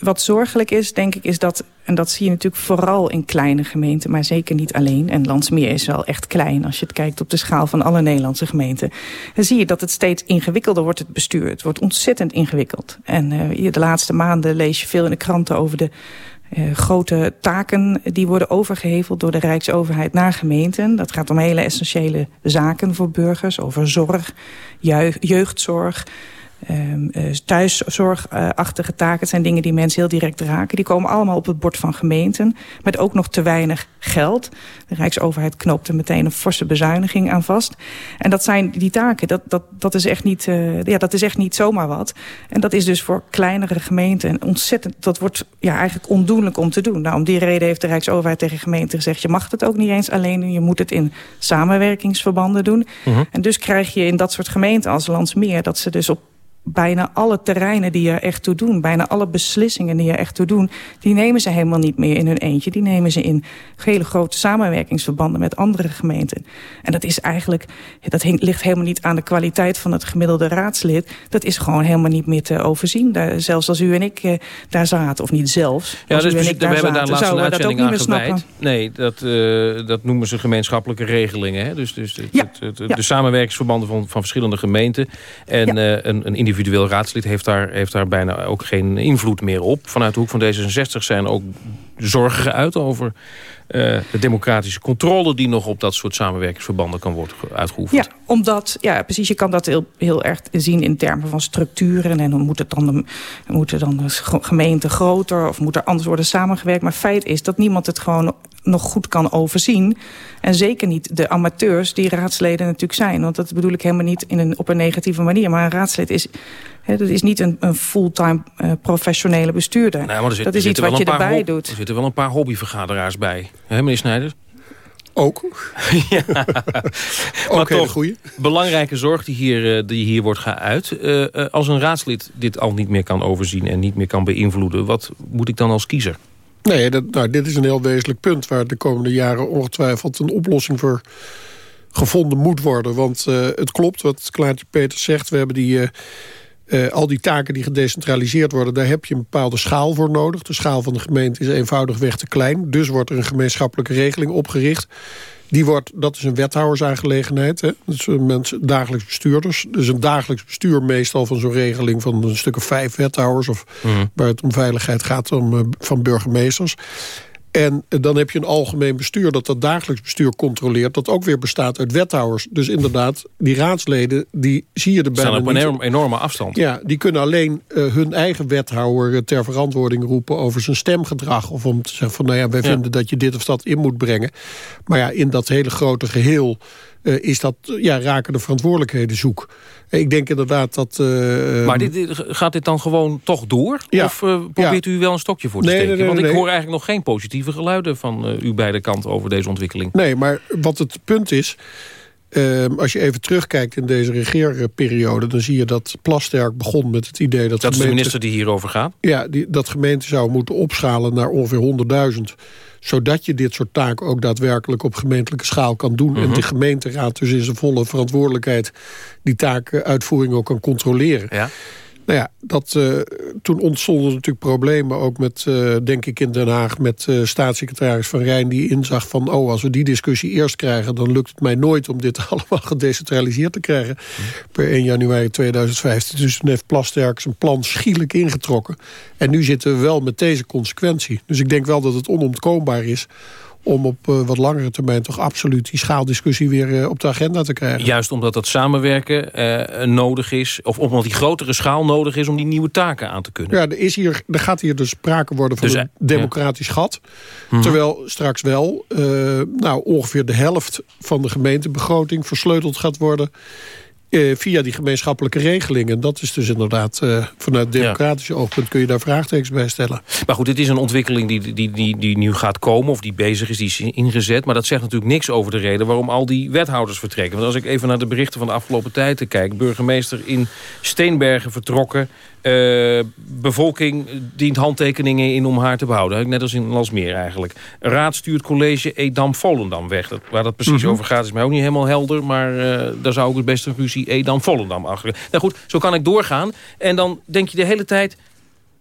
wat zorgelijk is, denk ik, is dat... en dat zie je natuurlijk vooral in kleine gemeenten... maar zeker niet alleen. En Landsmeer is wel echt klein als je het kijkt op de schaal van alle Nederlandse gemeenten. Dan zie je dat het steeds ingewikkelder wordt, het bestuur. Het wordt ontzettend ingewikkeld. En de laatste maanden lees je veel in de kranten over de... eh, grote taken die worden overgeheveld door de Rijksoverheid naar gemeenten. Dat gaat om hele essentiële zaken voor burgers. Over zorg, jeugd- jeugdzorg, um, thuiszorgachtige taken. Het zijn dingen die mensen heel direct raken. Die komen allemaal op het bord van gemeenten. Met ook nog te weinig geld. De Rijksoverheid knoopt er meteen een forse bezuiniging aan vast. En dat zijn die taken. Dat, dat, dat, is, echt niet, uh, ja, dat is echt niet zomaar wat. En dat is dus voor kleinere gemeenten ontzettend... Dat wordt ja, eigenlijk ondoenlijk om te doen. Nou, om die reden heeft de Rijksoverheid tegen gemeenten gezegd... je mag het ook niet eens alleen doen. Je moet het in samenwerkingsverbanden doen. Uh mhm. -huh. En dus krijg je in dat soort gemeenten als Landsmeer... dat ze dus op bijna alle terreinen die er echt toe doen... bijna alle beslissingen die er echt toe doen... die nemen ze helemaal niet meer in hun eentje. Die nemen ze in hele grote samenwerkingsverbanden met andere gemeenten. En dat is eigenlijk, dat ligt helemaal niet aan de kwaliteit van het gemiddelde raadslid. Dat is gewoon helemaal niet meer te overzien. Daar, zelfs als u en ik eh, daar zaten, of niet zelfs. Ja, dus we hebben daar laatst een uitzending aan gewijd. Nee, dat, uh, dat noemen ze gemeenschappelijke regelingen. Hè? Dus, dus ja. het, het, de samenwerkingsverbanden van, van verschillende gemeenten. En ja. uh, een, een individueel raadslid heeft daar, heeft daar bijna ook geen invloed meer op. Vanuit de hoek van D66 zijn ook zorgen geuit over uh, de democratische controle... die nog op dat soort samenwerkingsverbanden kan worden uitgeoefend. Ja, omdat, ja, precies, je kan dat heel, heel erg zien in termen van structuren... en hoe moet dan, moeten dan de gemeente groter of moet er anders worden samengewerkt. Maar feit is dat niemand het gewoon nog goed kan overzien. En zeker niet de amateurs die raadsleden natuurlijk zijn. Want dat bedoel ik helemaal niet in een, op een negatieve manier. Maar een raadslid is, he, dat is niet een, een fulltime uh, professionele bestuurder. Nou, zit, dat is iets wat je erbij doet. Er zitten wel een paar hobbyvergaderaars bij. Hè, meneer Snijders? Ook. ja. maar Ook toch, goeie. belangrijke zorg die hier, die hier wordt geuit. Uh, uh, als een raadslid dit al niet meer kan overzien en niet meer kan beïnvloeden... wat moet ik dan als kiezer? Nee, dat, nou, dit is een heel wezenlijk punt... waar de komende jaren ongetwijfeld een oplossing voor gevonden moet worden. Want uh, het klopt wat Klaartje Peters zegt. We hebben die... Uh, uh, al die taken die gedecentraliseerd worden... daar heb je een bepaalde schaal voor nodig. De schaal van de gemeente is eenvoudigweg te klein. Dus wordt er een gemeenschappelijke regeling opgericht. Die wordt, dat is een wethoudersaangelegenheid. Hè? Dat zijn mensen, dagelijks bestuurders. Dus een dagelijks bestuur meestal van zo'n regeling... van een stuk of vijf wethouders... of mm. waar het om veiligheid gaat om, uh, van burgemeesters. En dan heb je een algemeen bestuur dat dat dagelijks bestuur controleert... dat ook weer bestaat uit wethouders. Dus inderdaad, die raadsleden, die zie je er bijna Staan op een enorm, enorme afstand. Ja, die kunnen alleen uh, hun eigen wethouder ter verantwoording roepen... over zijn stemgedrag. Of om te zeggen van, nou ja, wij ja. vinden dat je dit of dat in moet brengen. Maar ja, in dat hele grote geheel... Uh, is dat, ja, raken de verantwoordelijkheden zoek. Ik denk inderdaad dat... Uh, maar dit, gaat dit dan gewoon toch door? Ja. Of uh, probeert ja. u wel een stokje voor te nee, steken? Nee, nee, Want ik hoor eigenlijk nog geen positieve geluiden... van uw beide kanten over deze ontwikkeling. Nee, maar wat het punt is... als je even terugkijkt in deze regeerperiode... dan zie je dat Plasterk begon met het idee dat... Dat is de minister die hierover gaat? Ja, die, dat gemeenten zou moeten opschalen naar ongeveer 100.000 zodat je dit soort taken ook daadwerkelijk op gemeentelijke schaal kan doen. Mm -hmm. En de gemeenteraad dus in zijn volle verantwoordelijkheid... die taakuitvoering ook kan controleren. Ja. Nou ja, dat, uh, toen ontstonden natuurlijk problemen ook met, uh, denk ik in Den Haag... met uh, staatssecretaris Van Rijn die inzag van... oh, als we die discussie eerst krijgen... dan lukt het mij nooit om dit allemaal gedecentraliseerd te krijgen... Per 1 januari 2015. Dus toen heeft Plasterk zijn plan schielijk ingetrokken. En nu zitten we wel met deze consequentie. Dus ik denk wel dat het onontkoombaar is om op uh, wat langere termijn toch absoluut die schaaldiscussie weer uh, op de agenda te krijgen. Juist omdat dat samenwerken uh, nodig is, of omdat die grotere schaal nodig is om die nieuwe taken aan te kunnen. Ja, er, is hier, er gaat hier dus sprake worden van dus, een democratisch ja. gat. -hmm. Terwijl straks wel nou, ongeveer de helft van de gemeentebegroting versleuteld gaat worden Uh, via die gemeenschappelijke regelingen. Dat is dus inderdaad, uh, vanuit democratische ja. oogpunt kun je daar vraagtekens bij stellen. Maar goed, dit is een ontwikkeling die, die, die, die nu gaat komen, of die bezig is, die is ingezet. Maar dat zegt natuurlijk niks over de reden waarom al die wethouders vertrekken. Want als ik even naar de berichten van de afgelopen tijd kijk... burgemeester in Steenbergen vertrokken... Uh, bevolking dient handtekeningen in om haar te behouden. Net als in Lasmeer eigenlijk. Raad stuurt college Edam-Volendam weg. Dat, waar dat precies mm -hmm. over gaat is mij ook niet helemaal helder. Maar uh, daar zou ik het best een ruzie Edam-Volendam achter. Nou goed, zo kan ik doorgaan. En dan denk je de hele tijd...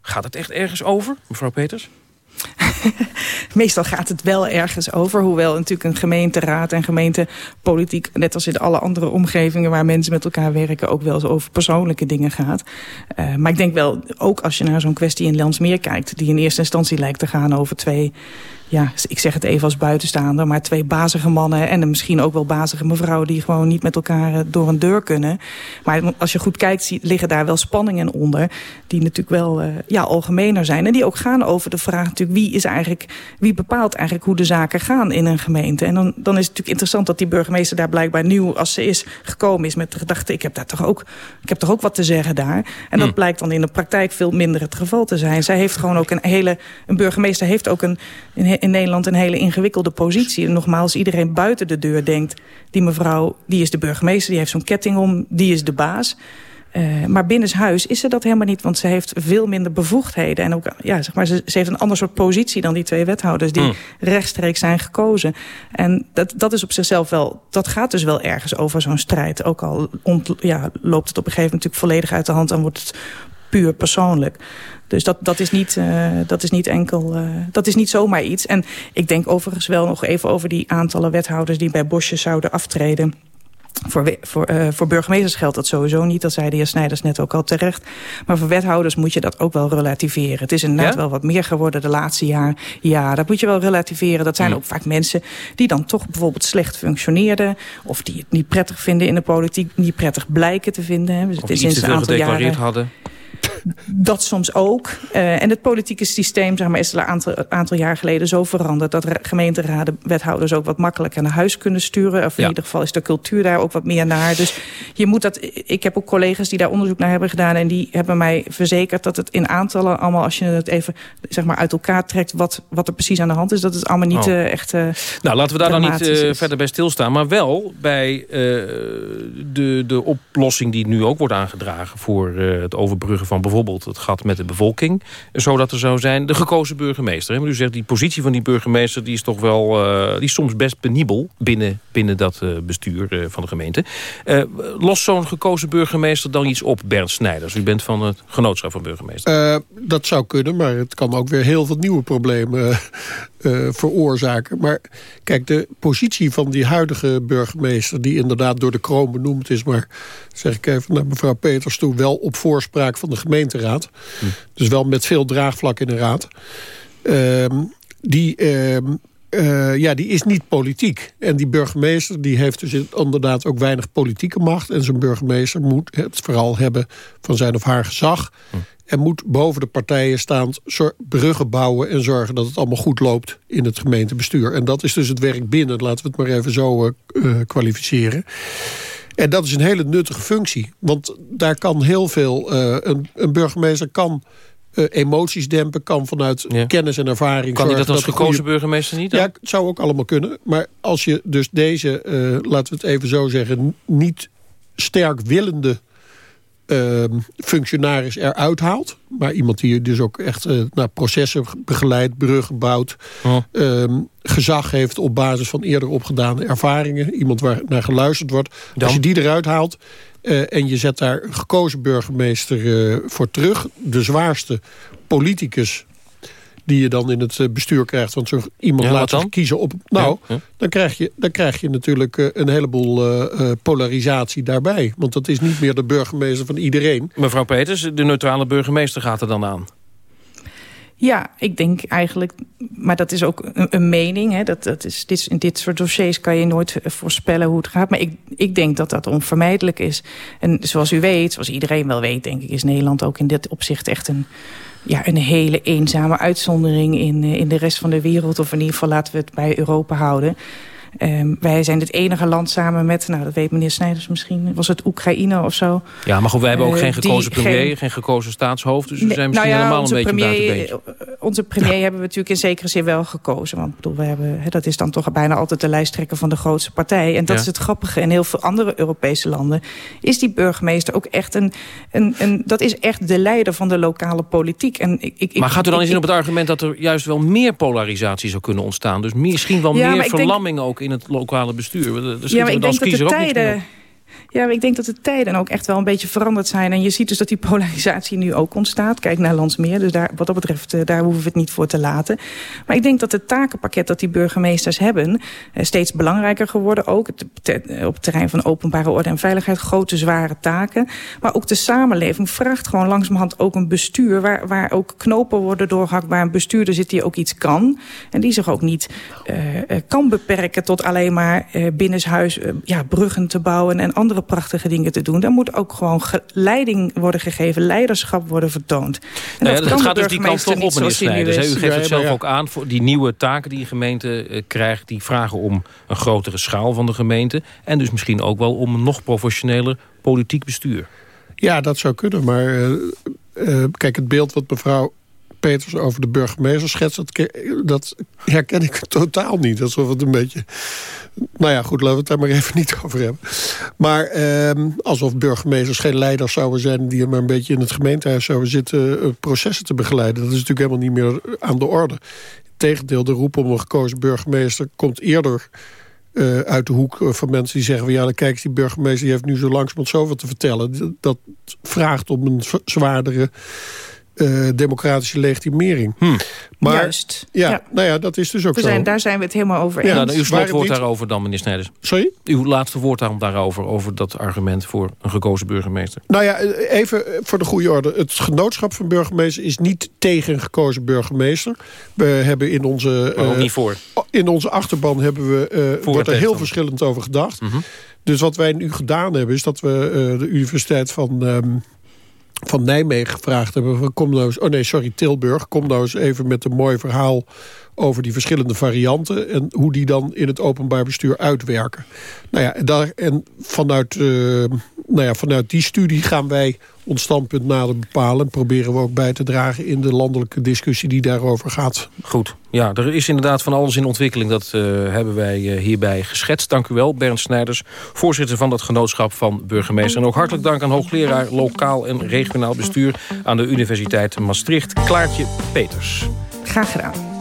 Gaat het echt ergens over, mevrouw Peters? Meestal gaat het wel ergens over. Hoewel natuurlijk een gemeenteraad en gemeentepolitiek... net als in alle andere omgevingen waar mensen met elkaar werken... ook wel eens over persoonlijke dingen gaat. Uh, maar ik denk wel, ook als je naar zo'n kwestie in Landsmeer kijkt... die in eerste instantie lijkt te gaan over twee ja, ik zeg het even als buitenstaander... maar twee bazige mannen en misschien ook wel bazige mevrouwen... die gewoon niet met elkaar eh, door een deur kunnen. Maar als je goed kijkt, liggen daar wel spanningen onder... die natuurlijk wel uh, ja, algemener zijn. En die ook gaan over de vraag natuurlijk... wie, is eigenlijk, wie bepaalt eigenlijk hoe de zaken gaan in een gemeente. En dan, dan is het natuurlijk interessant dat die burgemeester daar blijkbaar nieuw... als ze is gekomen is met de gedachte... ik heb, daar toch ook, ik heb toch ook wat te zeggen daar. En dat hm. blijkt dan in de praktijk veel minder het geval te zijn. Zij heeft gewoon ook een hele... een burgemeester heeft ook een, een in Nederland een hele ingewikkelde positie. En nogmaals, iedereen buiten de deur denkt... die mevrouw, die is de burgemeester, die heeft zo'n ketting om, die is de baas... Uh, maar binnenshuis is ze dat helemaal niet, want ze heeft veel minder bevoegdheden. En ook, ja, zeg maar, ze, ze heeft een ander soort positie dan die twee wethouders die mm. rechtstreeks zijn gekozen. En dat, dat is op zichzelf wel, dat gaat dus wel ergens over zo'n strijd. Ook al ont, ja, loopt het op een gegeven moment natuurlijk volledig uit de hand en wordt het puur persoonlijk. Dus dat, dat, is niet, uh, dat is niet enkel, uh, dat is niet zomaar iets. En ik denk overigens wel nog even over die aantallen wethouders... die bij Bosje zouden aftreden. Voor, voor, uh, voor burgemeesters geldt dat sowieso niet. Dat zei de heer Snijders net ook al terecht. Maar voor wethouders moet je dat ook wel relativeren. Het is inderdaad ja? wel wat meer geworden de laatste jaar. Ja, dat moet je wel relativeren. Dat zijn mm. ook vaak mensen die dan toch bijvoorbeeld slecht functioneerden. Of die het niet prettig vinden in de politiek. Niet prettig blijken te vinden. Dus of het is sinds een aantal jaren hadden dat soms ook. Uh, en het politieke systeem zeg maar, is er een aantal, aantal jaar geleden zo veranderd... dat gemeenteraden, wethouders ook wat makkelijker naar huis kunnen sturen. Of in ieder geval is de cultuur daar ook wat meer naar. Dus je moet dat, ik heb ook collega's die daar onderzoek naar hebben gedaan... en die hebben mij verzekerd dat het in aantallen allemaal... als je het even zeg maar, uit elkaar trekt wat, wat er precies aan de hand is... dat het allemaal niet oh. uh, echt uh, Nou, laten we daar dan niet verder bij stilstaan. Maar wel bij de, de oplossing die nu ook wordt aangedragen... voor het overbruggen van bijvoorbeeld het gat met de bevolking. Zodat er zou zijn de gekozen burgemeester. Maar u zegt die positie van die burgemeester die is toch wel uh, die soms best penibel binnen, binnen dat uh, bestuur uh, van de gemeente. lost zo'n gekozen burgemeester dan iets op, Bernd Snijders? U bent van het genootschap van burgemeester. dat zou kunnen, maar het kan ook weer heel veel nieuwe problemen uh, veroorzaken. Maar kijk, de positie van die huidige burgemeester... die inderdaad door de kroon benoemd is... maar zeg ik even naar mevrouw Peters toe... wel op voorspraak van de gemeenteraad. Hm. Dus wel met veel draagvlak in de raad. Uh, die... Uh, uh, ja, die is niet politiek. En die burgemeester die heeft dus inderdaad ook weinig politieke macht. En zo'n burgemeester moet het vooral hebben van zijn of haar gezag. Hm en moet boven de partijen staand bruggen bouwen... en zorgen dat het allemaal goed loopt in het gemeentebestuur. En dat is dus het werk binnen, laten we het maar even zo uh, kwalificeren. En dat is een hele nuttige functie. Want daar kan heel veel... Uh, een, een, burgemeester kan uh, emoties dempen... kan vanuit kennis en ervaring... Kan hij dat als gekozen burgemeester niet? Dan? Ja, het zou ook allemaal kunnen. Maar als je dus deze, laten we het even zo zeggen... niet sterk willende uh, functionaris eruit haalt. Maar iemand die dus ook echt uh, naar processen begeleidt, bruggen bouwt. Oh. Uh, gezag heeft op basis van eerder opgedane ervaringen. Iemand waar naar geluisterd wordt. Als je die eruit haalt en je zet daar een gekozen burgemeester eh, voor terug. De zwaarste politicus die je dan in het eh, bestuur krijgt. Want zo iemand laat zich kiezen op... Nou, Dan, krijg je, dan krijg je natuurlijk eh, een heleboel uh, polarisatie daarbij. Want dat is niet meer de burgemeester van iedereen. Mevrouw Peters, de neutrale burgemeester gaat er dan aan. Ja, ik denk eigenlijk, maar dat is ook een, een mening. Hè, dat, dat is, dit, in dit soort dossiers kan je nooit voorspellen hoe het gaat. Maar ik, ik denk dat dat onvermijdelijk is. En zoals u weet, zoals iedereen wel weet, denk ik... is Nederland ook in dit opzicht echt een ja, een hele eenzame uitzondering in, eh, in de rest van de wereld. Of in ieder geval laten we het bij Europa houden. Um, wij zijn het enige land samen met, nou dat weet meneer Snijders misschien, was het Oekraïne of zo. Ja, maar goed, wij hebben ook uh, geen gekozen premier, geen, gekozen staatshoofd. Dus we zijn misschien nou ja, helemaal een beetje premier, buiten eh, Onze premier hebben we natuurlijk in zekere zin wel gekozen. Want bedoel, we hebben, dat is dan toch bijna altijd de lijsttrekker van de grootste partij. En dat ja. is het grappige. In heel veel andere Europese landen is die burgemeester ook echt een, een, een dat is echt de leider van de lokale politiek. En ik, ik, maar gaat u dan eens in op het argument dat er juist wel meer polarisatie zou kunnen ontstaan? Dus misschien wel ja, meer verlamming denk, ook in het lokale bestuur. ja, maar ik denk dat de tijden... Ja, ik denk dat de tijden ook echt wel een beetje veranderd zijn. En je ziet dus dat die polarisatie nu ook ontstaat. Kijk naar Landsmeer, dus daar, wat dat betreft uh, daar hoeven we het niet voor te laten. Maar ik denk dat het takenpakket dat die burgemeesters hebben... Uh, steeds belangrijker geworden. Ook te, op het terrein van openbare orde en veiligheid. Grote, zware taken. Maar ook de samenleving vraagt gewoon langzamerhand ook een bestuur... waar, waar ook knopen worden doorgehakt, waar een bestuurder zit die ook iets kan. En die zich ook niet uh, kan beperken tot alleen maar binnenshuis ja, bruggen te bouwen... en prachtige dingen te doen. Daar moet ook gewoon leiding worden gegeven, leiderschap worden vertoond. En nou ja, dat gaat dus die kant toch op, meneer Snijders. U geeft het zelf ook aan, voor die nieuwe taken die een gemeente uh, krijgt... die vragen om een grotere schaal van de gemeente... en dus misschien ook wel om een nog professioneler politiek bestuur. Ja, dat zou kunnen, maar uh, uh, kijk, het beeld wat mevrouw Peters over de burgemeester schetst... Dat, herken ik totaal niet. Alsof het een beetje... Nou ja, goed, laten we het daar maar even niet over hebben. Maar eh, alsof burgemeesters geen leiders zouden zijn... die maar een beetje in het gemeentehuis zouden zitten... Uh, processen te begeleiden. Dat is natuurlijk helemaal niet meer aan de orde. Integendeel, de roep om een gekozen burgemeester... komt eerder uh, uit de hoek van mensen die zeggen... ja, kijk, die burgemeester die heeft nu zo langzamerhand zoveel te vertellen. Dat vraagt om een zwaardere uh, democratische legitimering. Hm. Maar, Juist. Ja, ja, nou ja, dat is dus ook we zo. Zijn, daar zijn we het helemaal over eens. Ja, nou, uw slotwoord daarover dan, meneer Snijders. Sorry? Uw laatste woord daarover, over dat argument voor een gekozen burgemeester. Nou ja, even voor de goede orde. Het genootschap van burgemeester is niet tegen een gekozen burgemeester. We hebben in onze... Maar ook uh, niet voor. In onze achterban hebben we, uh, wordt er heel verschillend over gedacht. Mm -hmm. Dus wat wij nu gedaan hebben, is dat we de Universiteit van... Um, van Nijmegen gevraagd hebben... Van, kom nou eens, oh nee, sorry, Tilburg. Kom nou eens even met een mooi verhaal over die verschillende varianten... en hoe die dan in het openbaar bestuur uitwerken. Nou ja, en, daar, en vanuit, uh, nou ja, vanuit die studie gaan wij ons standpunt nader bepalen... en proberen we ook bij te dragen in de landelijke discussie die daarover gaat. Goed. Ja, er is inderdaad van alles in ontwikkeling. Dat uh, hebben wij uh, hierbij geschetst. Dank u wel, Bernd Snijders, voorzitter van dat genootschap van burgemeester. En ook hartelijk dank aan hoogleraar lokaal en regionaal bestuur... aan de Universiteit Maastricht, Klaartje Peters. Graag gedaan.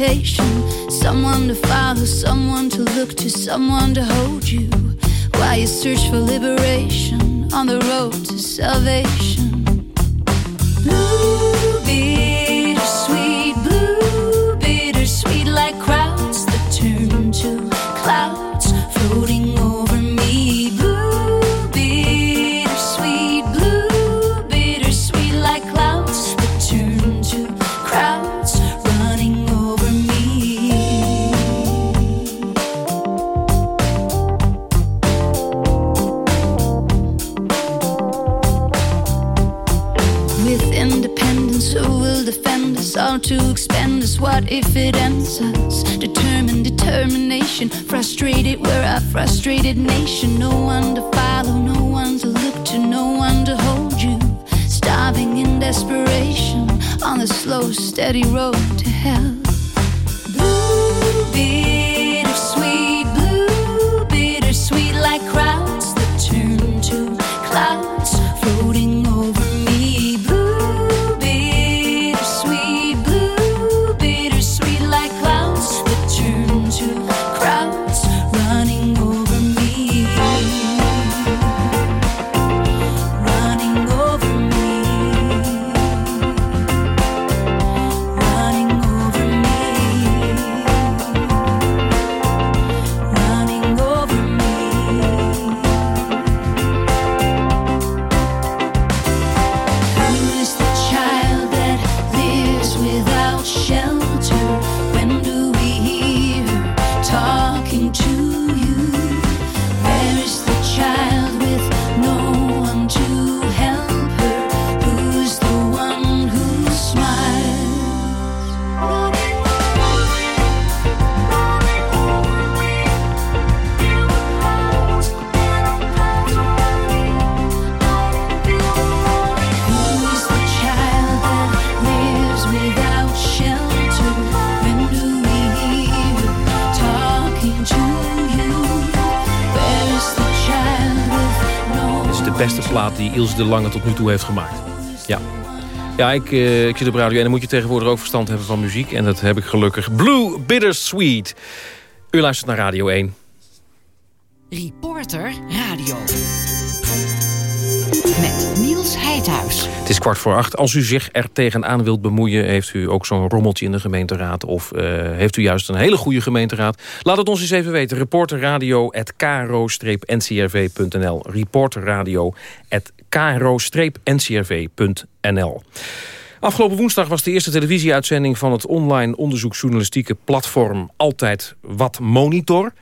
invitation. De Lange tot nu toe heeft gemaakt. Ja. Ja, ik, uh, ik zit op radio en dan moet je tegenwoordig ook verstand hebben van muziek. En dat heb ik gelukkig. Blue Bittersweet. U luistert naar Radio 1. Reporter Radio. Met Niels Heidhuis. Is kwart voor acht. Als u zich er tegenaan wilt bemoeien... heeft u ook zo'n rommeltje in de gemeenteraad... of uh, heeft u juist een hele goede gemeenteraad... laat het ons eens even weten. Reporterradio.kro-ncrv.nl Reporterradio.kro-ncrv.nl Afgelopen woensdag was de eerste televisieuitzending... van het online onderzoeksjournalistieke platform Altijd Wat Monitor...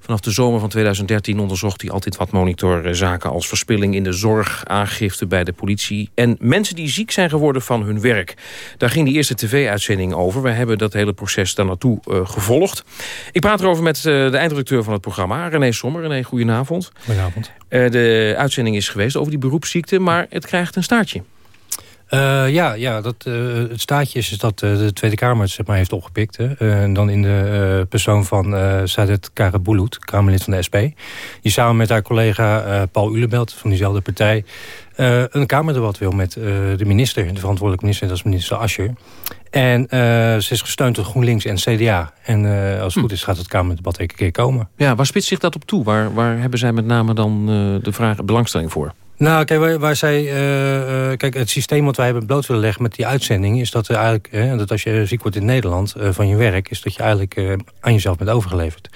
Vanaf de zomer van 2013 onderzocht hij altijd wat monitor zaken als verspilling in de zorg, aangifte bij de politie en mensen die ziek zijn geworden van hun werk. Daar ging die eerste tv-uitzending over. We hebben dat hele proces daar naartoe uh, gevolgd. Ik praat erover met uh, de eindredacteur van het programma, René Sommer. René, goedenavond. Goedenavond. Uh, de uitzending is geweest over die beroepsziekte, maar het krijgt een staartje. Uh, ja, ja dat, uh, het staatje is, dat uh, de Tweede Kamer het zeg maar, heeft opgepikt. Hè. en dan in de persoon van Sadet Karabulut, Kamerlid van de SP. Die samen met haar collega Paul Ulebelt van diezelfde partij... een Kamerdebat wil met de minister, de verantwoordelijke minister... dat is minister Ascher. En ze is gesteund door GroenLinks en CDA. En als het goed is gaat het Kamerdebat een keer komen. Ja, waar spitst zich dat op toe? Waar, waar hebben zij met name dan de vraag belangstelling voor? Nou, kijk, waar, zij, uh, kijk, het systeem wat wij hebben bloot willen leggen met die uitzending... is dat, er eigenlijk, dat als je ziek wordt in Nederland uh, van je werk... is dat je eigenlijk aan jezelf bent overgeleverd.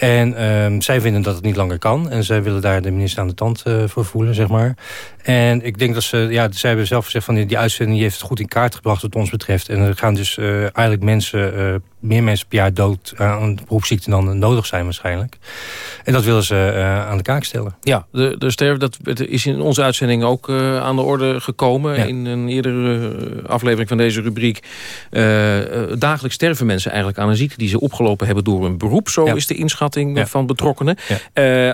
En ehm, zij vinden dat het niet langer kan. En zij willen daar de minister aan de tand voor voelen, zeg maar. En ik denk dat ze, ja, zij hebben zelf gezegd van die, die uitzending die heeft het goed in kaart gebracht wat ons betreft. En er gaan dus uh, eigenlijk mensen, uh, meer mensen per jaar dood aan beroepsziekten dan nodig zijn waarschijnlijk. En dat willen ze aan de kaak stellen. Ja, de, de sterf, dat is in onze uitzending ook aan de orde gekomen. Ja. In een eerdere aflevering van deze rubriek. dagelijks sterven mensen eigenlijk aan een ziekte die ze opgelopen hebben door een beroep. Zo ja. is de inschatting ja. van betrokkenen.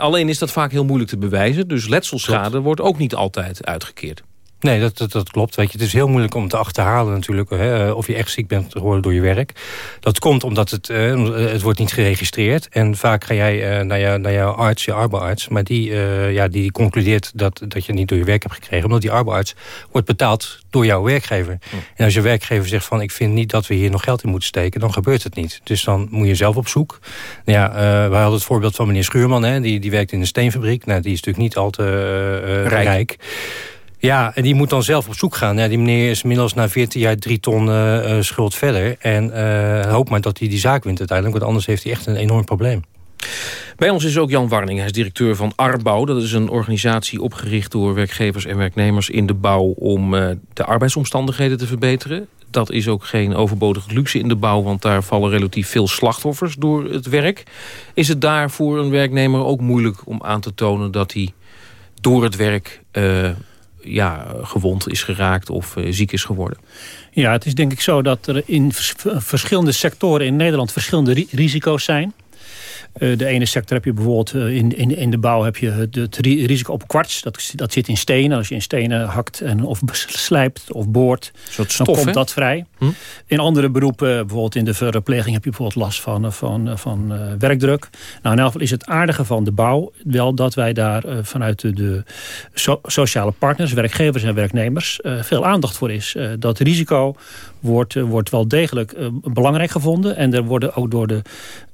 alleen is dat vaak heel moeilijk te bewijzen. Dus letselschade Klopt. wordt ook niet altijd uitgekeerd. Nee, dat, dat, dat, klopt. Weet je, het is heel moeilijk om te achterhalen natuurlijk... Hè, of je echt ziek bent geworden door je werk. Dat komt omdat het, uh, het wordt niet geregistreerd. En vaak ga jij uh, naar, je, naar jouw arts, je arbeidsarts... maar die, uh, ja, die concludeert dat, dat je niet door je werk hebt gekregen... omdat die arbeidsarts wordt betaald door jouw werkgever. Hm. En als je werkgever zegt van... ik vind niet dat we hier nog geld in moeten steken... dan gebeurt het niet. Dus dan moet je zelf op zoek. Nou ja, we hadden het voorbeeld van meneer Schuurman. Hè, die, die werkt in een steenfabriek. Nou, die is natuurlijk niet al te rijk. rijk. Ja, en die moet dan zelf op zoek gaan. Ja, die meneer is inmiddels na 14 jaar drie ton uh, schuld verder. En uh, hoop maar dat hij die zaak wint uiteindelijk. Want anders heeft hij echt een enorm probleem. Bij ons is ook Jan Warning. Hij is directeur van Arbouw. Dat is een organisatie opgericht door werkgevers en werknemers in de bouw... om de arbeidsomstandigheden te verbeteren. Dat is ook geen overbodige luxe in de bouw... want daar vallen relatief veel slachtoffers door het werk. Is het daar voor een werknemer ook moeilijk om aan te tonen... dat hij door het werk ja, gewond is geraakt of uh, ziek is geworden. Ja, het is denk ik zo dat er in verschillende sectoren in Nederland verschillende ri risico's zijn. Uh, de ene sector heb je bijvoorbeeld uh, in, in, in de bouw heb je het, het risico op kwarts. Dat, dat zit in stenen. Als je in stenen hakt en of slijpt of boort, stof, dan komt he? dat vrij. Hm? In andere beroepen, bijvoorbeeld in de verpleging... heb je bijvoorbeeld last van, van, van uh, werkdruk. Nou, in elk geval is het aardige van de bouw... wel dat wij daar vanuit de, de so sociale partners... werkgevers en werknemers veel aandacht voor is. dat risico wordt, wordt wel degelijk belangrijk gevonden. En er worden ook door de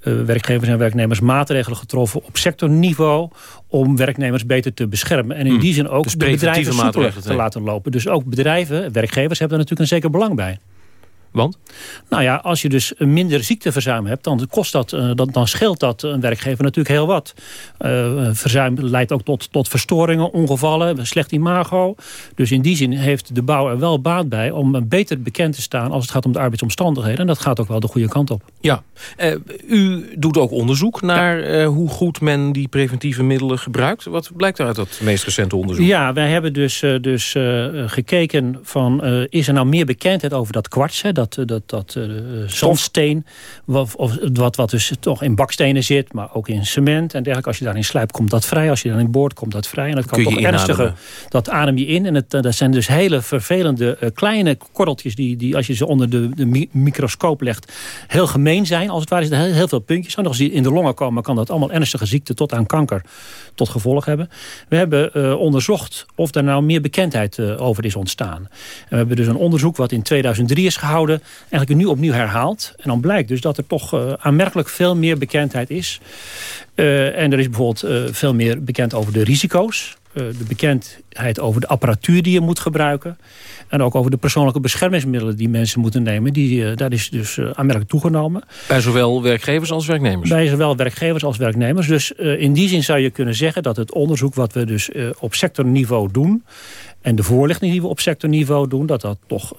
werkgevers en werknemers maatregelen getroffen op sectorniveau om werknemers beter te beschermen. En in die zin ook dus de bedrijven soepeler te laten lopen. Dus ook bedrijven, werkgevers hebben er natuurlijk een zeker belang bij. Want? Nou ja, als je dus minder ziekteverzuim hebt... dan, kost dat, uh, dan, dan scheelt dat een werkgever natuurlijk heel wat. Uh, verzuim leidt ook tot, tot verstoringen, ongevallen, slecht imago. Dus in die zin heeft de bouw er wel baat bij... om beter bekend te staan als het gaat om de arbeidsomstandigheden. En dat gaat ook wel de goede kant op. Ja, uh, u doet ook onderzoek naar ja. hoe goed men die preventieve middelen gebruikt. Wat blijkt uit dat meest recente onderzoek? Ja, wij hebben dus, dus gekeken van... is er nou meer bekendheid over dat kwarts... Hè, dat, dat, dat zandsteen, wat, of, wat, wat dus toch in bakstenen zit, maar ook in cement en dergelijke. Als je daarin slijpt, komt dat vrij. Als je daarin boort, komt dat vrij. En dat kan toch ernstige, dat adem je in. En het, dat zijn dus hele vervelende kleine korreltjes die, die als je ze onder de, de microscoop legt, heel gemeen zijn. Als het ware is er heel, heel veel puntjes aan. Als die in de longen komen, kan dat allemaal ernstige ziekte tot aan kanker tot gevolg hebben. We hebben onderzocht of er nou meer bekendheid over is ontstaan. En we hebben dus een onderzoek wat in 2003 is gehouden... eigenlijk nu opnieuw herhaald. En dan blijkt dus dat er toch uh, aanmerkelijk veel meer bekendheid is. Uh, en er is bijvoorbeeld uh, veel meer bekend over de risico's. de bekendheid over de apparatuur die je moet gebruiken. En ook over de persoonlijke beschermingsmiddelen die mensen moeten nemen. Die, dat is dus aanmerkelijk toegenomen. Bij zowel werkgevers als werknemers? Bij zowel werkgevers als werknemers. Dus in die zin zou je kunnen zeggen dat het onderzoek wat we dus op sectorniveau doen... en de voorlichting die we op sectorniveau doen... dat dat toch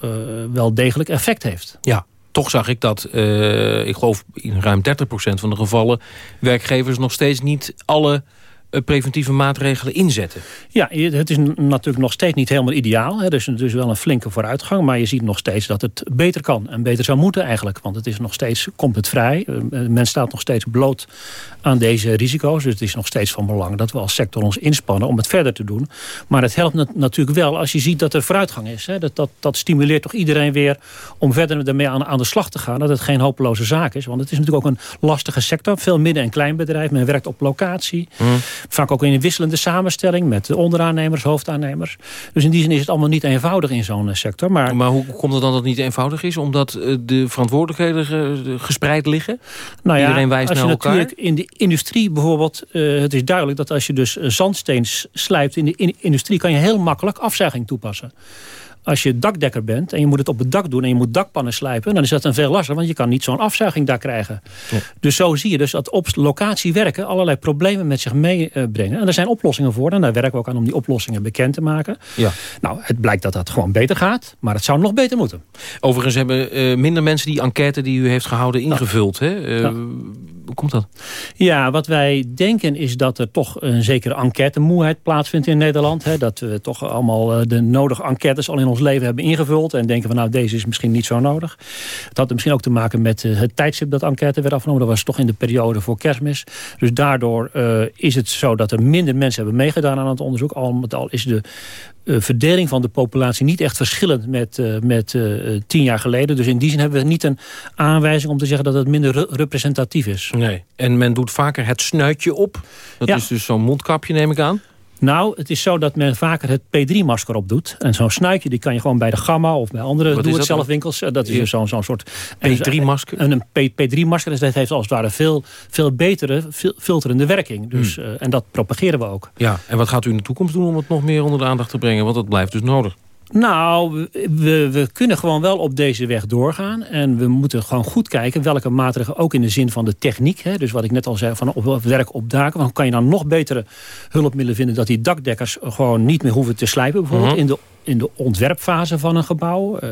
wel degelijk effect heeft. Ja, toch zag ik dat, uh, ik geloof in ruim 30% van de gevallen... werkgevers nog steeds niet alle preventieve maatregelen inzetten. Ja, het is natuurlijk nog steeds niet helemaal ideaal. Hè. Dus, dus wel een flinke vooruitgang. Maar je ziet nog steeds dat het beter kan. En beter zou moeten eigenlijk. Want het is nog steeds, komt het vrij. Uh, men staat nog steeds bloot aan deze risico's. Dus het is nog steeds van belang dat we als sector ons inspannen om het verder te doen. Maar het helpt natuurlijk wel als je ziet dat er vooruitgang is. Hè. Dat, dat, dat stimuleert toch iedereen weer om verder ermee aan, aan de slag te gaan. Dat het geen hopeloze zaak is. Want het is natuurlijk ook een lastige sector. Veel midden- en kleinbedrijf. Men werkt op locatie. Mm. Vaak ook in een wisselende samenstelling met onderaannemers, hoofdaannemers. Dus in die zin is het allemaal niet eenvoudig in zo'n sector. Maar, maar hoe komt het dan dat het niet eenvoudig is? Omdat de verantwoordelijkheden gespreid liggen? Nou ja, Iedereen wijst als je naar elkaar? natuurlijk in de industrie bijvoorbeeld... Uh, het is duidelijk dat als je dus zandsteen slijpt in de in industrie... kan je heel makkelijk afzuiging toepassen als je dakdekker bent en je moet het op het dak doen... en je moet dakpannen slijpen, dan is dat een veel lastiger... want je kan niet zo'n afzuiging daar krijgen. Ja. Dus zo zie je dus dat op locatie werken... allerlei problemen met zich meebrengen. En er zijn oplossingen voor. En daar werken we ook aan om die oplossingen bekend te maken. Ja. Nou, het blijkt dat dat gewoon beter gaat. Maar het zou nog beter moeten. Overigens hebben uh, minder mensen die enquête die u heeft gehouden ingevuld. Hè? Uh, ja. Hoe komt dat? Ja, wat wij denken is dat er toch een zekere enquêtemoeheid plaatsvindt in Nederland. Hè? Dat we toch allemaal de nodige enquêtes al in ons leven hebben ingevuld. En denken van nou deze is misschien niet zo nodig. Het had misschien ook te maken met het tijdstip dat enquête werd afgenomen. Dat was toch in de periode voor kerstmis. Dus daardoor uh, is het zo dat er minder mensen hebben meegedaan aan het onderzoek. Al met al is de uh, verdeling van de populatie niet echt verschillend met, uh, met uh, tien jaar geleden. Dus in die zin hebben we niet een aanwijzing om te zeggen dat het minder re representatief is. Nee, en men doet vaker het snuitje op. Dat ja. is dus zo'n mondkapje neem ik aan. Nou, het is zo dat men vaker het P3-masker opdoet. En zo'n snuitje die kan je gewoon bij de Gamma of bij andere doe-het-zelf-winkels. Dat is zo'n zo'n soort... P3-masker? Een, een P3-masker, dus dat heeft als het ware veel, veel betere, filterende werking. Dus, hmm. uh, en dat propageren we ook. Ja, en wat gaat u in de toekomst doen om het nog meer onder de aandacht te brengen? Want dat blijft dus nodig. Nou, we, we, kunnen gewoon wel op deze weg doorgaan. En we moeten gewoon goed kijken welke maatregelen, ook in de zin van de techniek. Hè, dus wat ik net al zei, van op, werk op daken. Hoe kan je dan nog betere hulpmiddelen vinden... dat die dakdekkers gewoon niet meer hoeven te slijpen. Bijvoorbeeld uh -huh. in, de, in de ontwerpfase van een gebouw. Uh,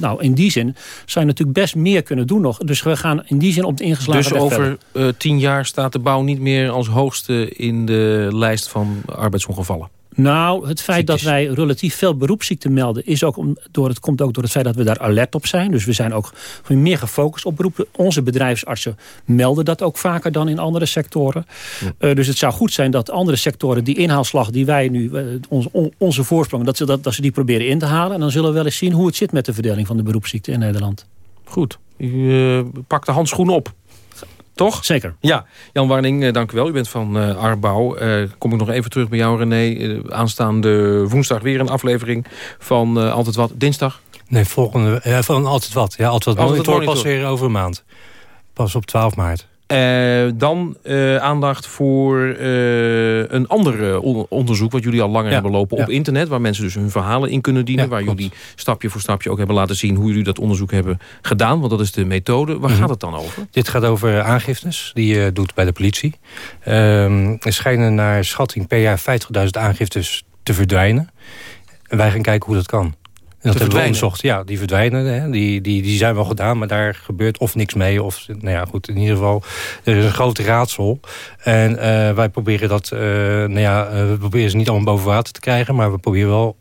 nou, in die zin zou je natuurlijk best meer kunnen doen nog. Dus we gaan in die zin op de ingeslagen Dus over uh, tien jaar staat de bouw niet meer als hoogste... in de lijst van arbeidsongevallen? Nou, het feit Ziektes. dat wij relatief veel beroepsziekten melden... Is ook om, door, het komt ook door het feit dat we daar alert op zijn. Dus we zijn ook meer gefocust op beroepen. Onze bedrijfsartsen melden dat ook vaker dan in andere sectoren. Ja. Uh, dus het zou goed zijn dat andere sectoren die inhaalslag... die wij nu, uh, ons, on, onze voorsprong, dat ze, dat, dat ze die proberen in te halen. En dan zullen we wel eens zien hoe het zit met de verdeling van de beroepsziekten in Nederland. Goed. U uh, pakt de handschoen op. Toch? Zeker. Ja, Jan Warning, uh, dank u wel. U bent van uh, Arbouw. Uh, kom ik nog even terug bij jou, René. aanstaande woensdag weer een aflevering van Altijd Wat. Dinsdag? Nee, volgende, van Altijd Wat. Ja, Altijd Wat. Altijd monitor pas weer over een maand. Pas op 12 maart. Uh, dan uh, aandacht voor uh, een ander onderzoek... wat jullie al langer ja, hebben lopen ja. op internet... waar mensen dus hun verhalen in kunnen dienen... Ja, waar klopt. jullie stapje voor stapje ook hebben laten zien... hoe jullie dat onderzoek hebben gedaan. Want dat is de methode. Waar mm -hmm. gaat het dan over? Dit gaat over aangiftes die je doet bij de politie. Um, er schijnen naar schatting per jaar 50.000 aangiftes te verdwijnen. En wij gaan kijken hoe dat kan. Dat hebben we onderzocht. Ja, die verdwijnen. Hè. Die, die, die zijn wel gedaan, maar daar gebeurt of niks mee. Of, nou ja, goed, in ieder geval, er is een groot raadsel. En uh, wij proberen dat, uh, nou ja, uh, we proberen ze niet allemaal boven water te krijgen. Maar we proberen wel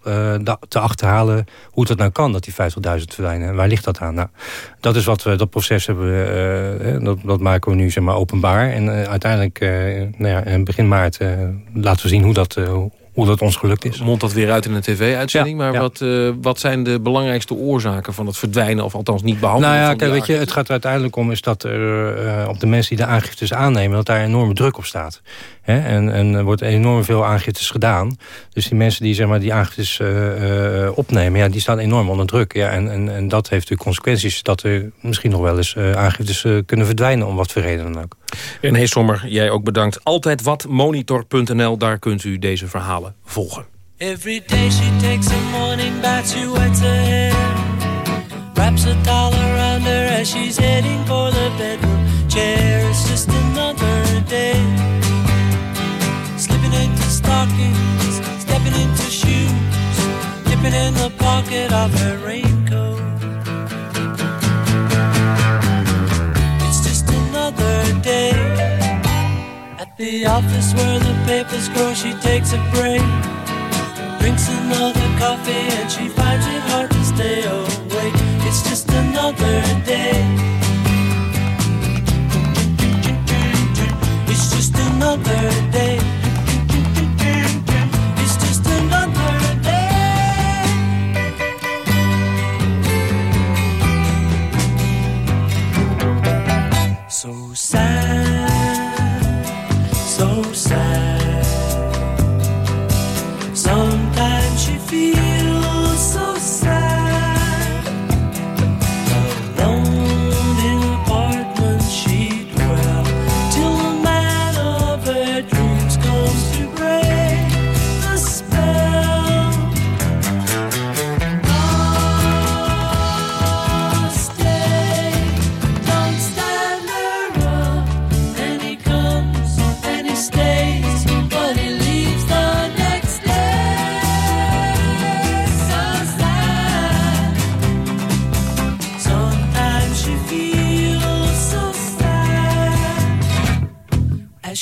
te achterhalen hoe dat nou kan, dat die 50.000 verdwijnen. En waar ligt dat aan? Nou, dat is wat we, dat proces hebben, dat, dat maken we nu zeg maar openbaar. En uiteindelijk, nou ja, in begin maart laten we zien hoe dat, hoe dat ons gelukt is. Mond dat weer uit in een tv-uitzending. maar Wat, uh, wat zijn de belangrijkste oorzaken van het verdwijnen... of althans niet behandelen Nou ja, kijk, weet je, het gaat er uiteindelijk om... is dat er uh, op de mensen die de aangiftes aannemen... dat daar enorme druk op staat. Hè? En, en er wordt enorm veel aangiftes gedaan. Dus die mensen die zeg maar, die aangiftes uh, opnemen... Ja, die staan enorm onder druk. Ja, en, en, en dat heeft natuurlijk consequenties... dat er misschien nog wel eens aangiftes kunnen verdwijnen... om wat voor reden dan ook. René Sommer, jij ook bedankt. Altijd wat, monitor.nl, daar kunt u deze verhalen volgen. Every day she takes a morning bath, she wets her hair. Wraps a towel around her as she's heading for the bedroom chair. It's just another day. Stockings, stepping into shoes, dipping in the pocket of her raincoat. It's just another day. At the office where the papers grow, she takes a break. Drinks another coffee and she finds it hard to stay awake. It's just another day. It's just another day. Sad,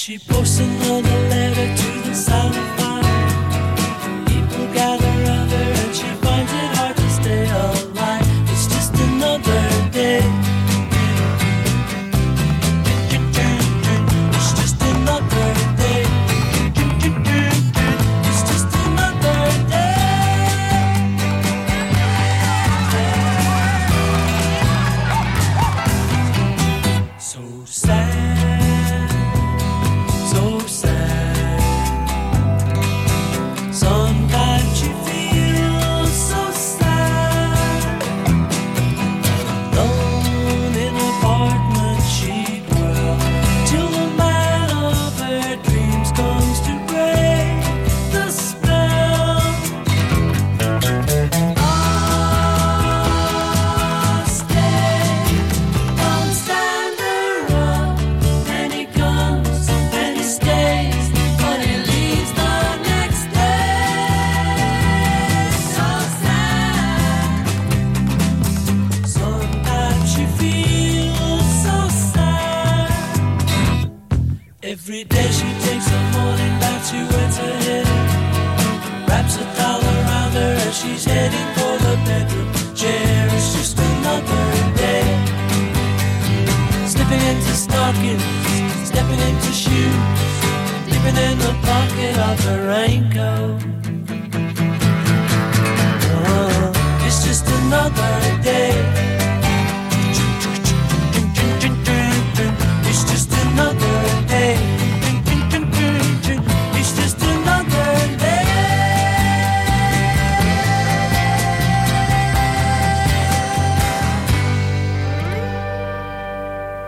she posts another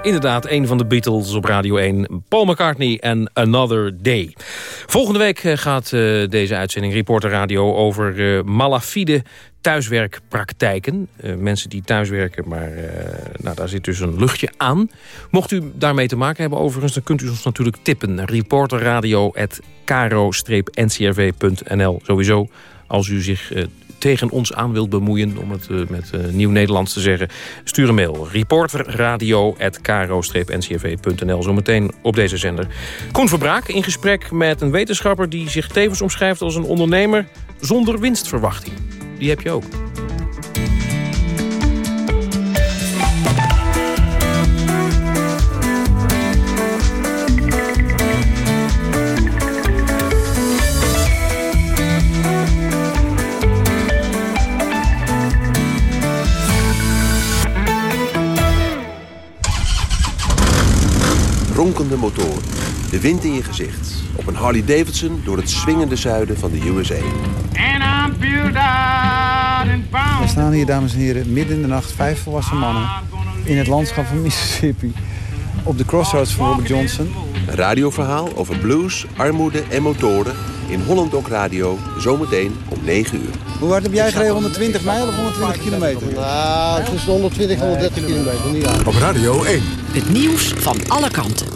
Inderdaad, een van de Beatles op Radio 1. Paul McCartney en Another Day. Volgende week eh, gaat eh, deze uitzending Reporter Radio over eh, malafide thuiswerkpraktijken. Eh, mensen die thuiswerken, maar nou, daar zit dus een luchtje aan. Mocht u daarmee te maken hebben overigens, dan kunt u ons natuurlijk tippen. Reporterradio.kro-ncrv.nl Sowieso, als u zich tegen ons aan wilt bemoeien... om het uh, met uh, Nieuw-Nederlands te zeggen, stuur een mail. reporterradio.kro-ncv.nl Zometeen op deze zender. Koen Verbraak in gesprek met een wetenschapper... die zich tevens omschrijft als een ondernemer zonder winstverwachting. Die heb je ook. Ronkende motoren, de wind in je gezicht. Op een Harley Davidson door het swingende zuiden van de USA. We staan hier, dames en heren, midden in de nacht, vijf volwassen mannen... in het landschap van Mississippi, op de crossroads van Robert Johnson. Een radioverhaal over blues, armoede en motoren in Holland Dok Radio, zometeen om 9 uur. Hoe hard heb jij gereden? 120 mijl of 120 kilometer? Nou, tussen 120 en 130 kilometer, niet aan. Op Radio 1. Het nieuws van alle kanten.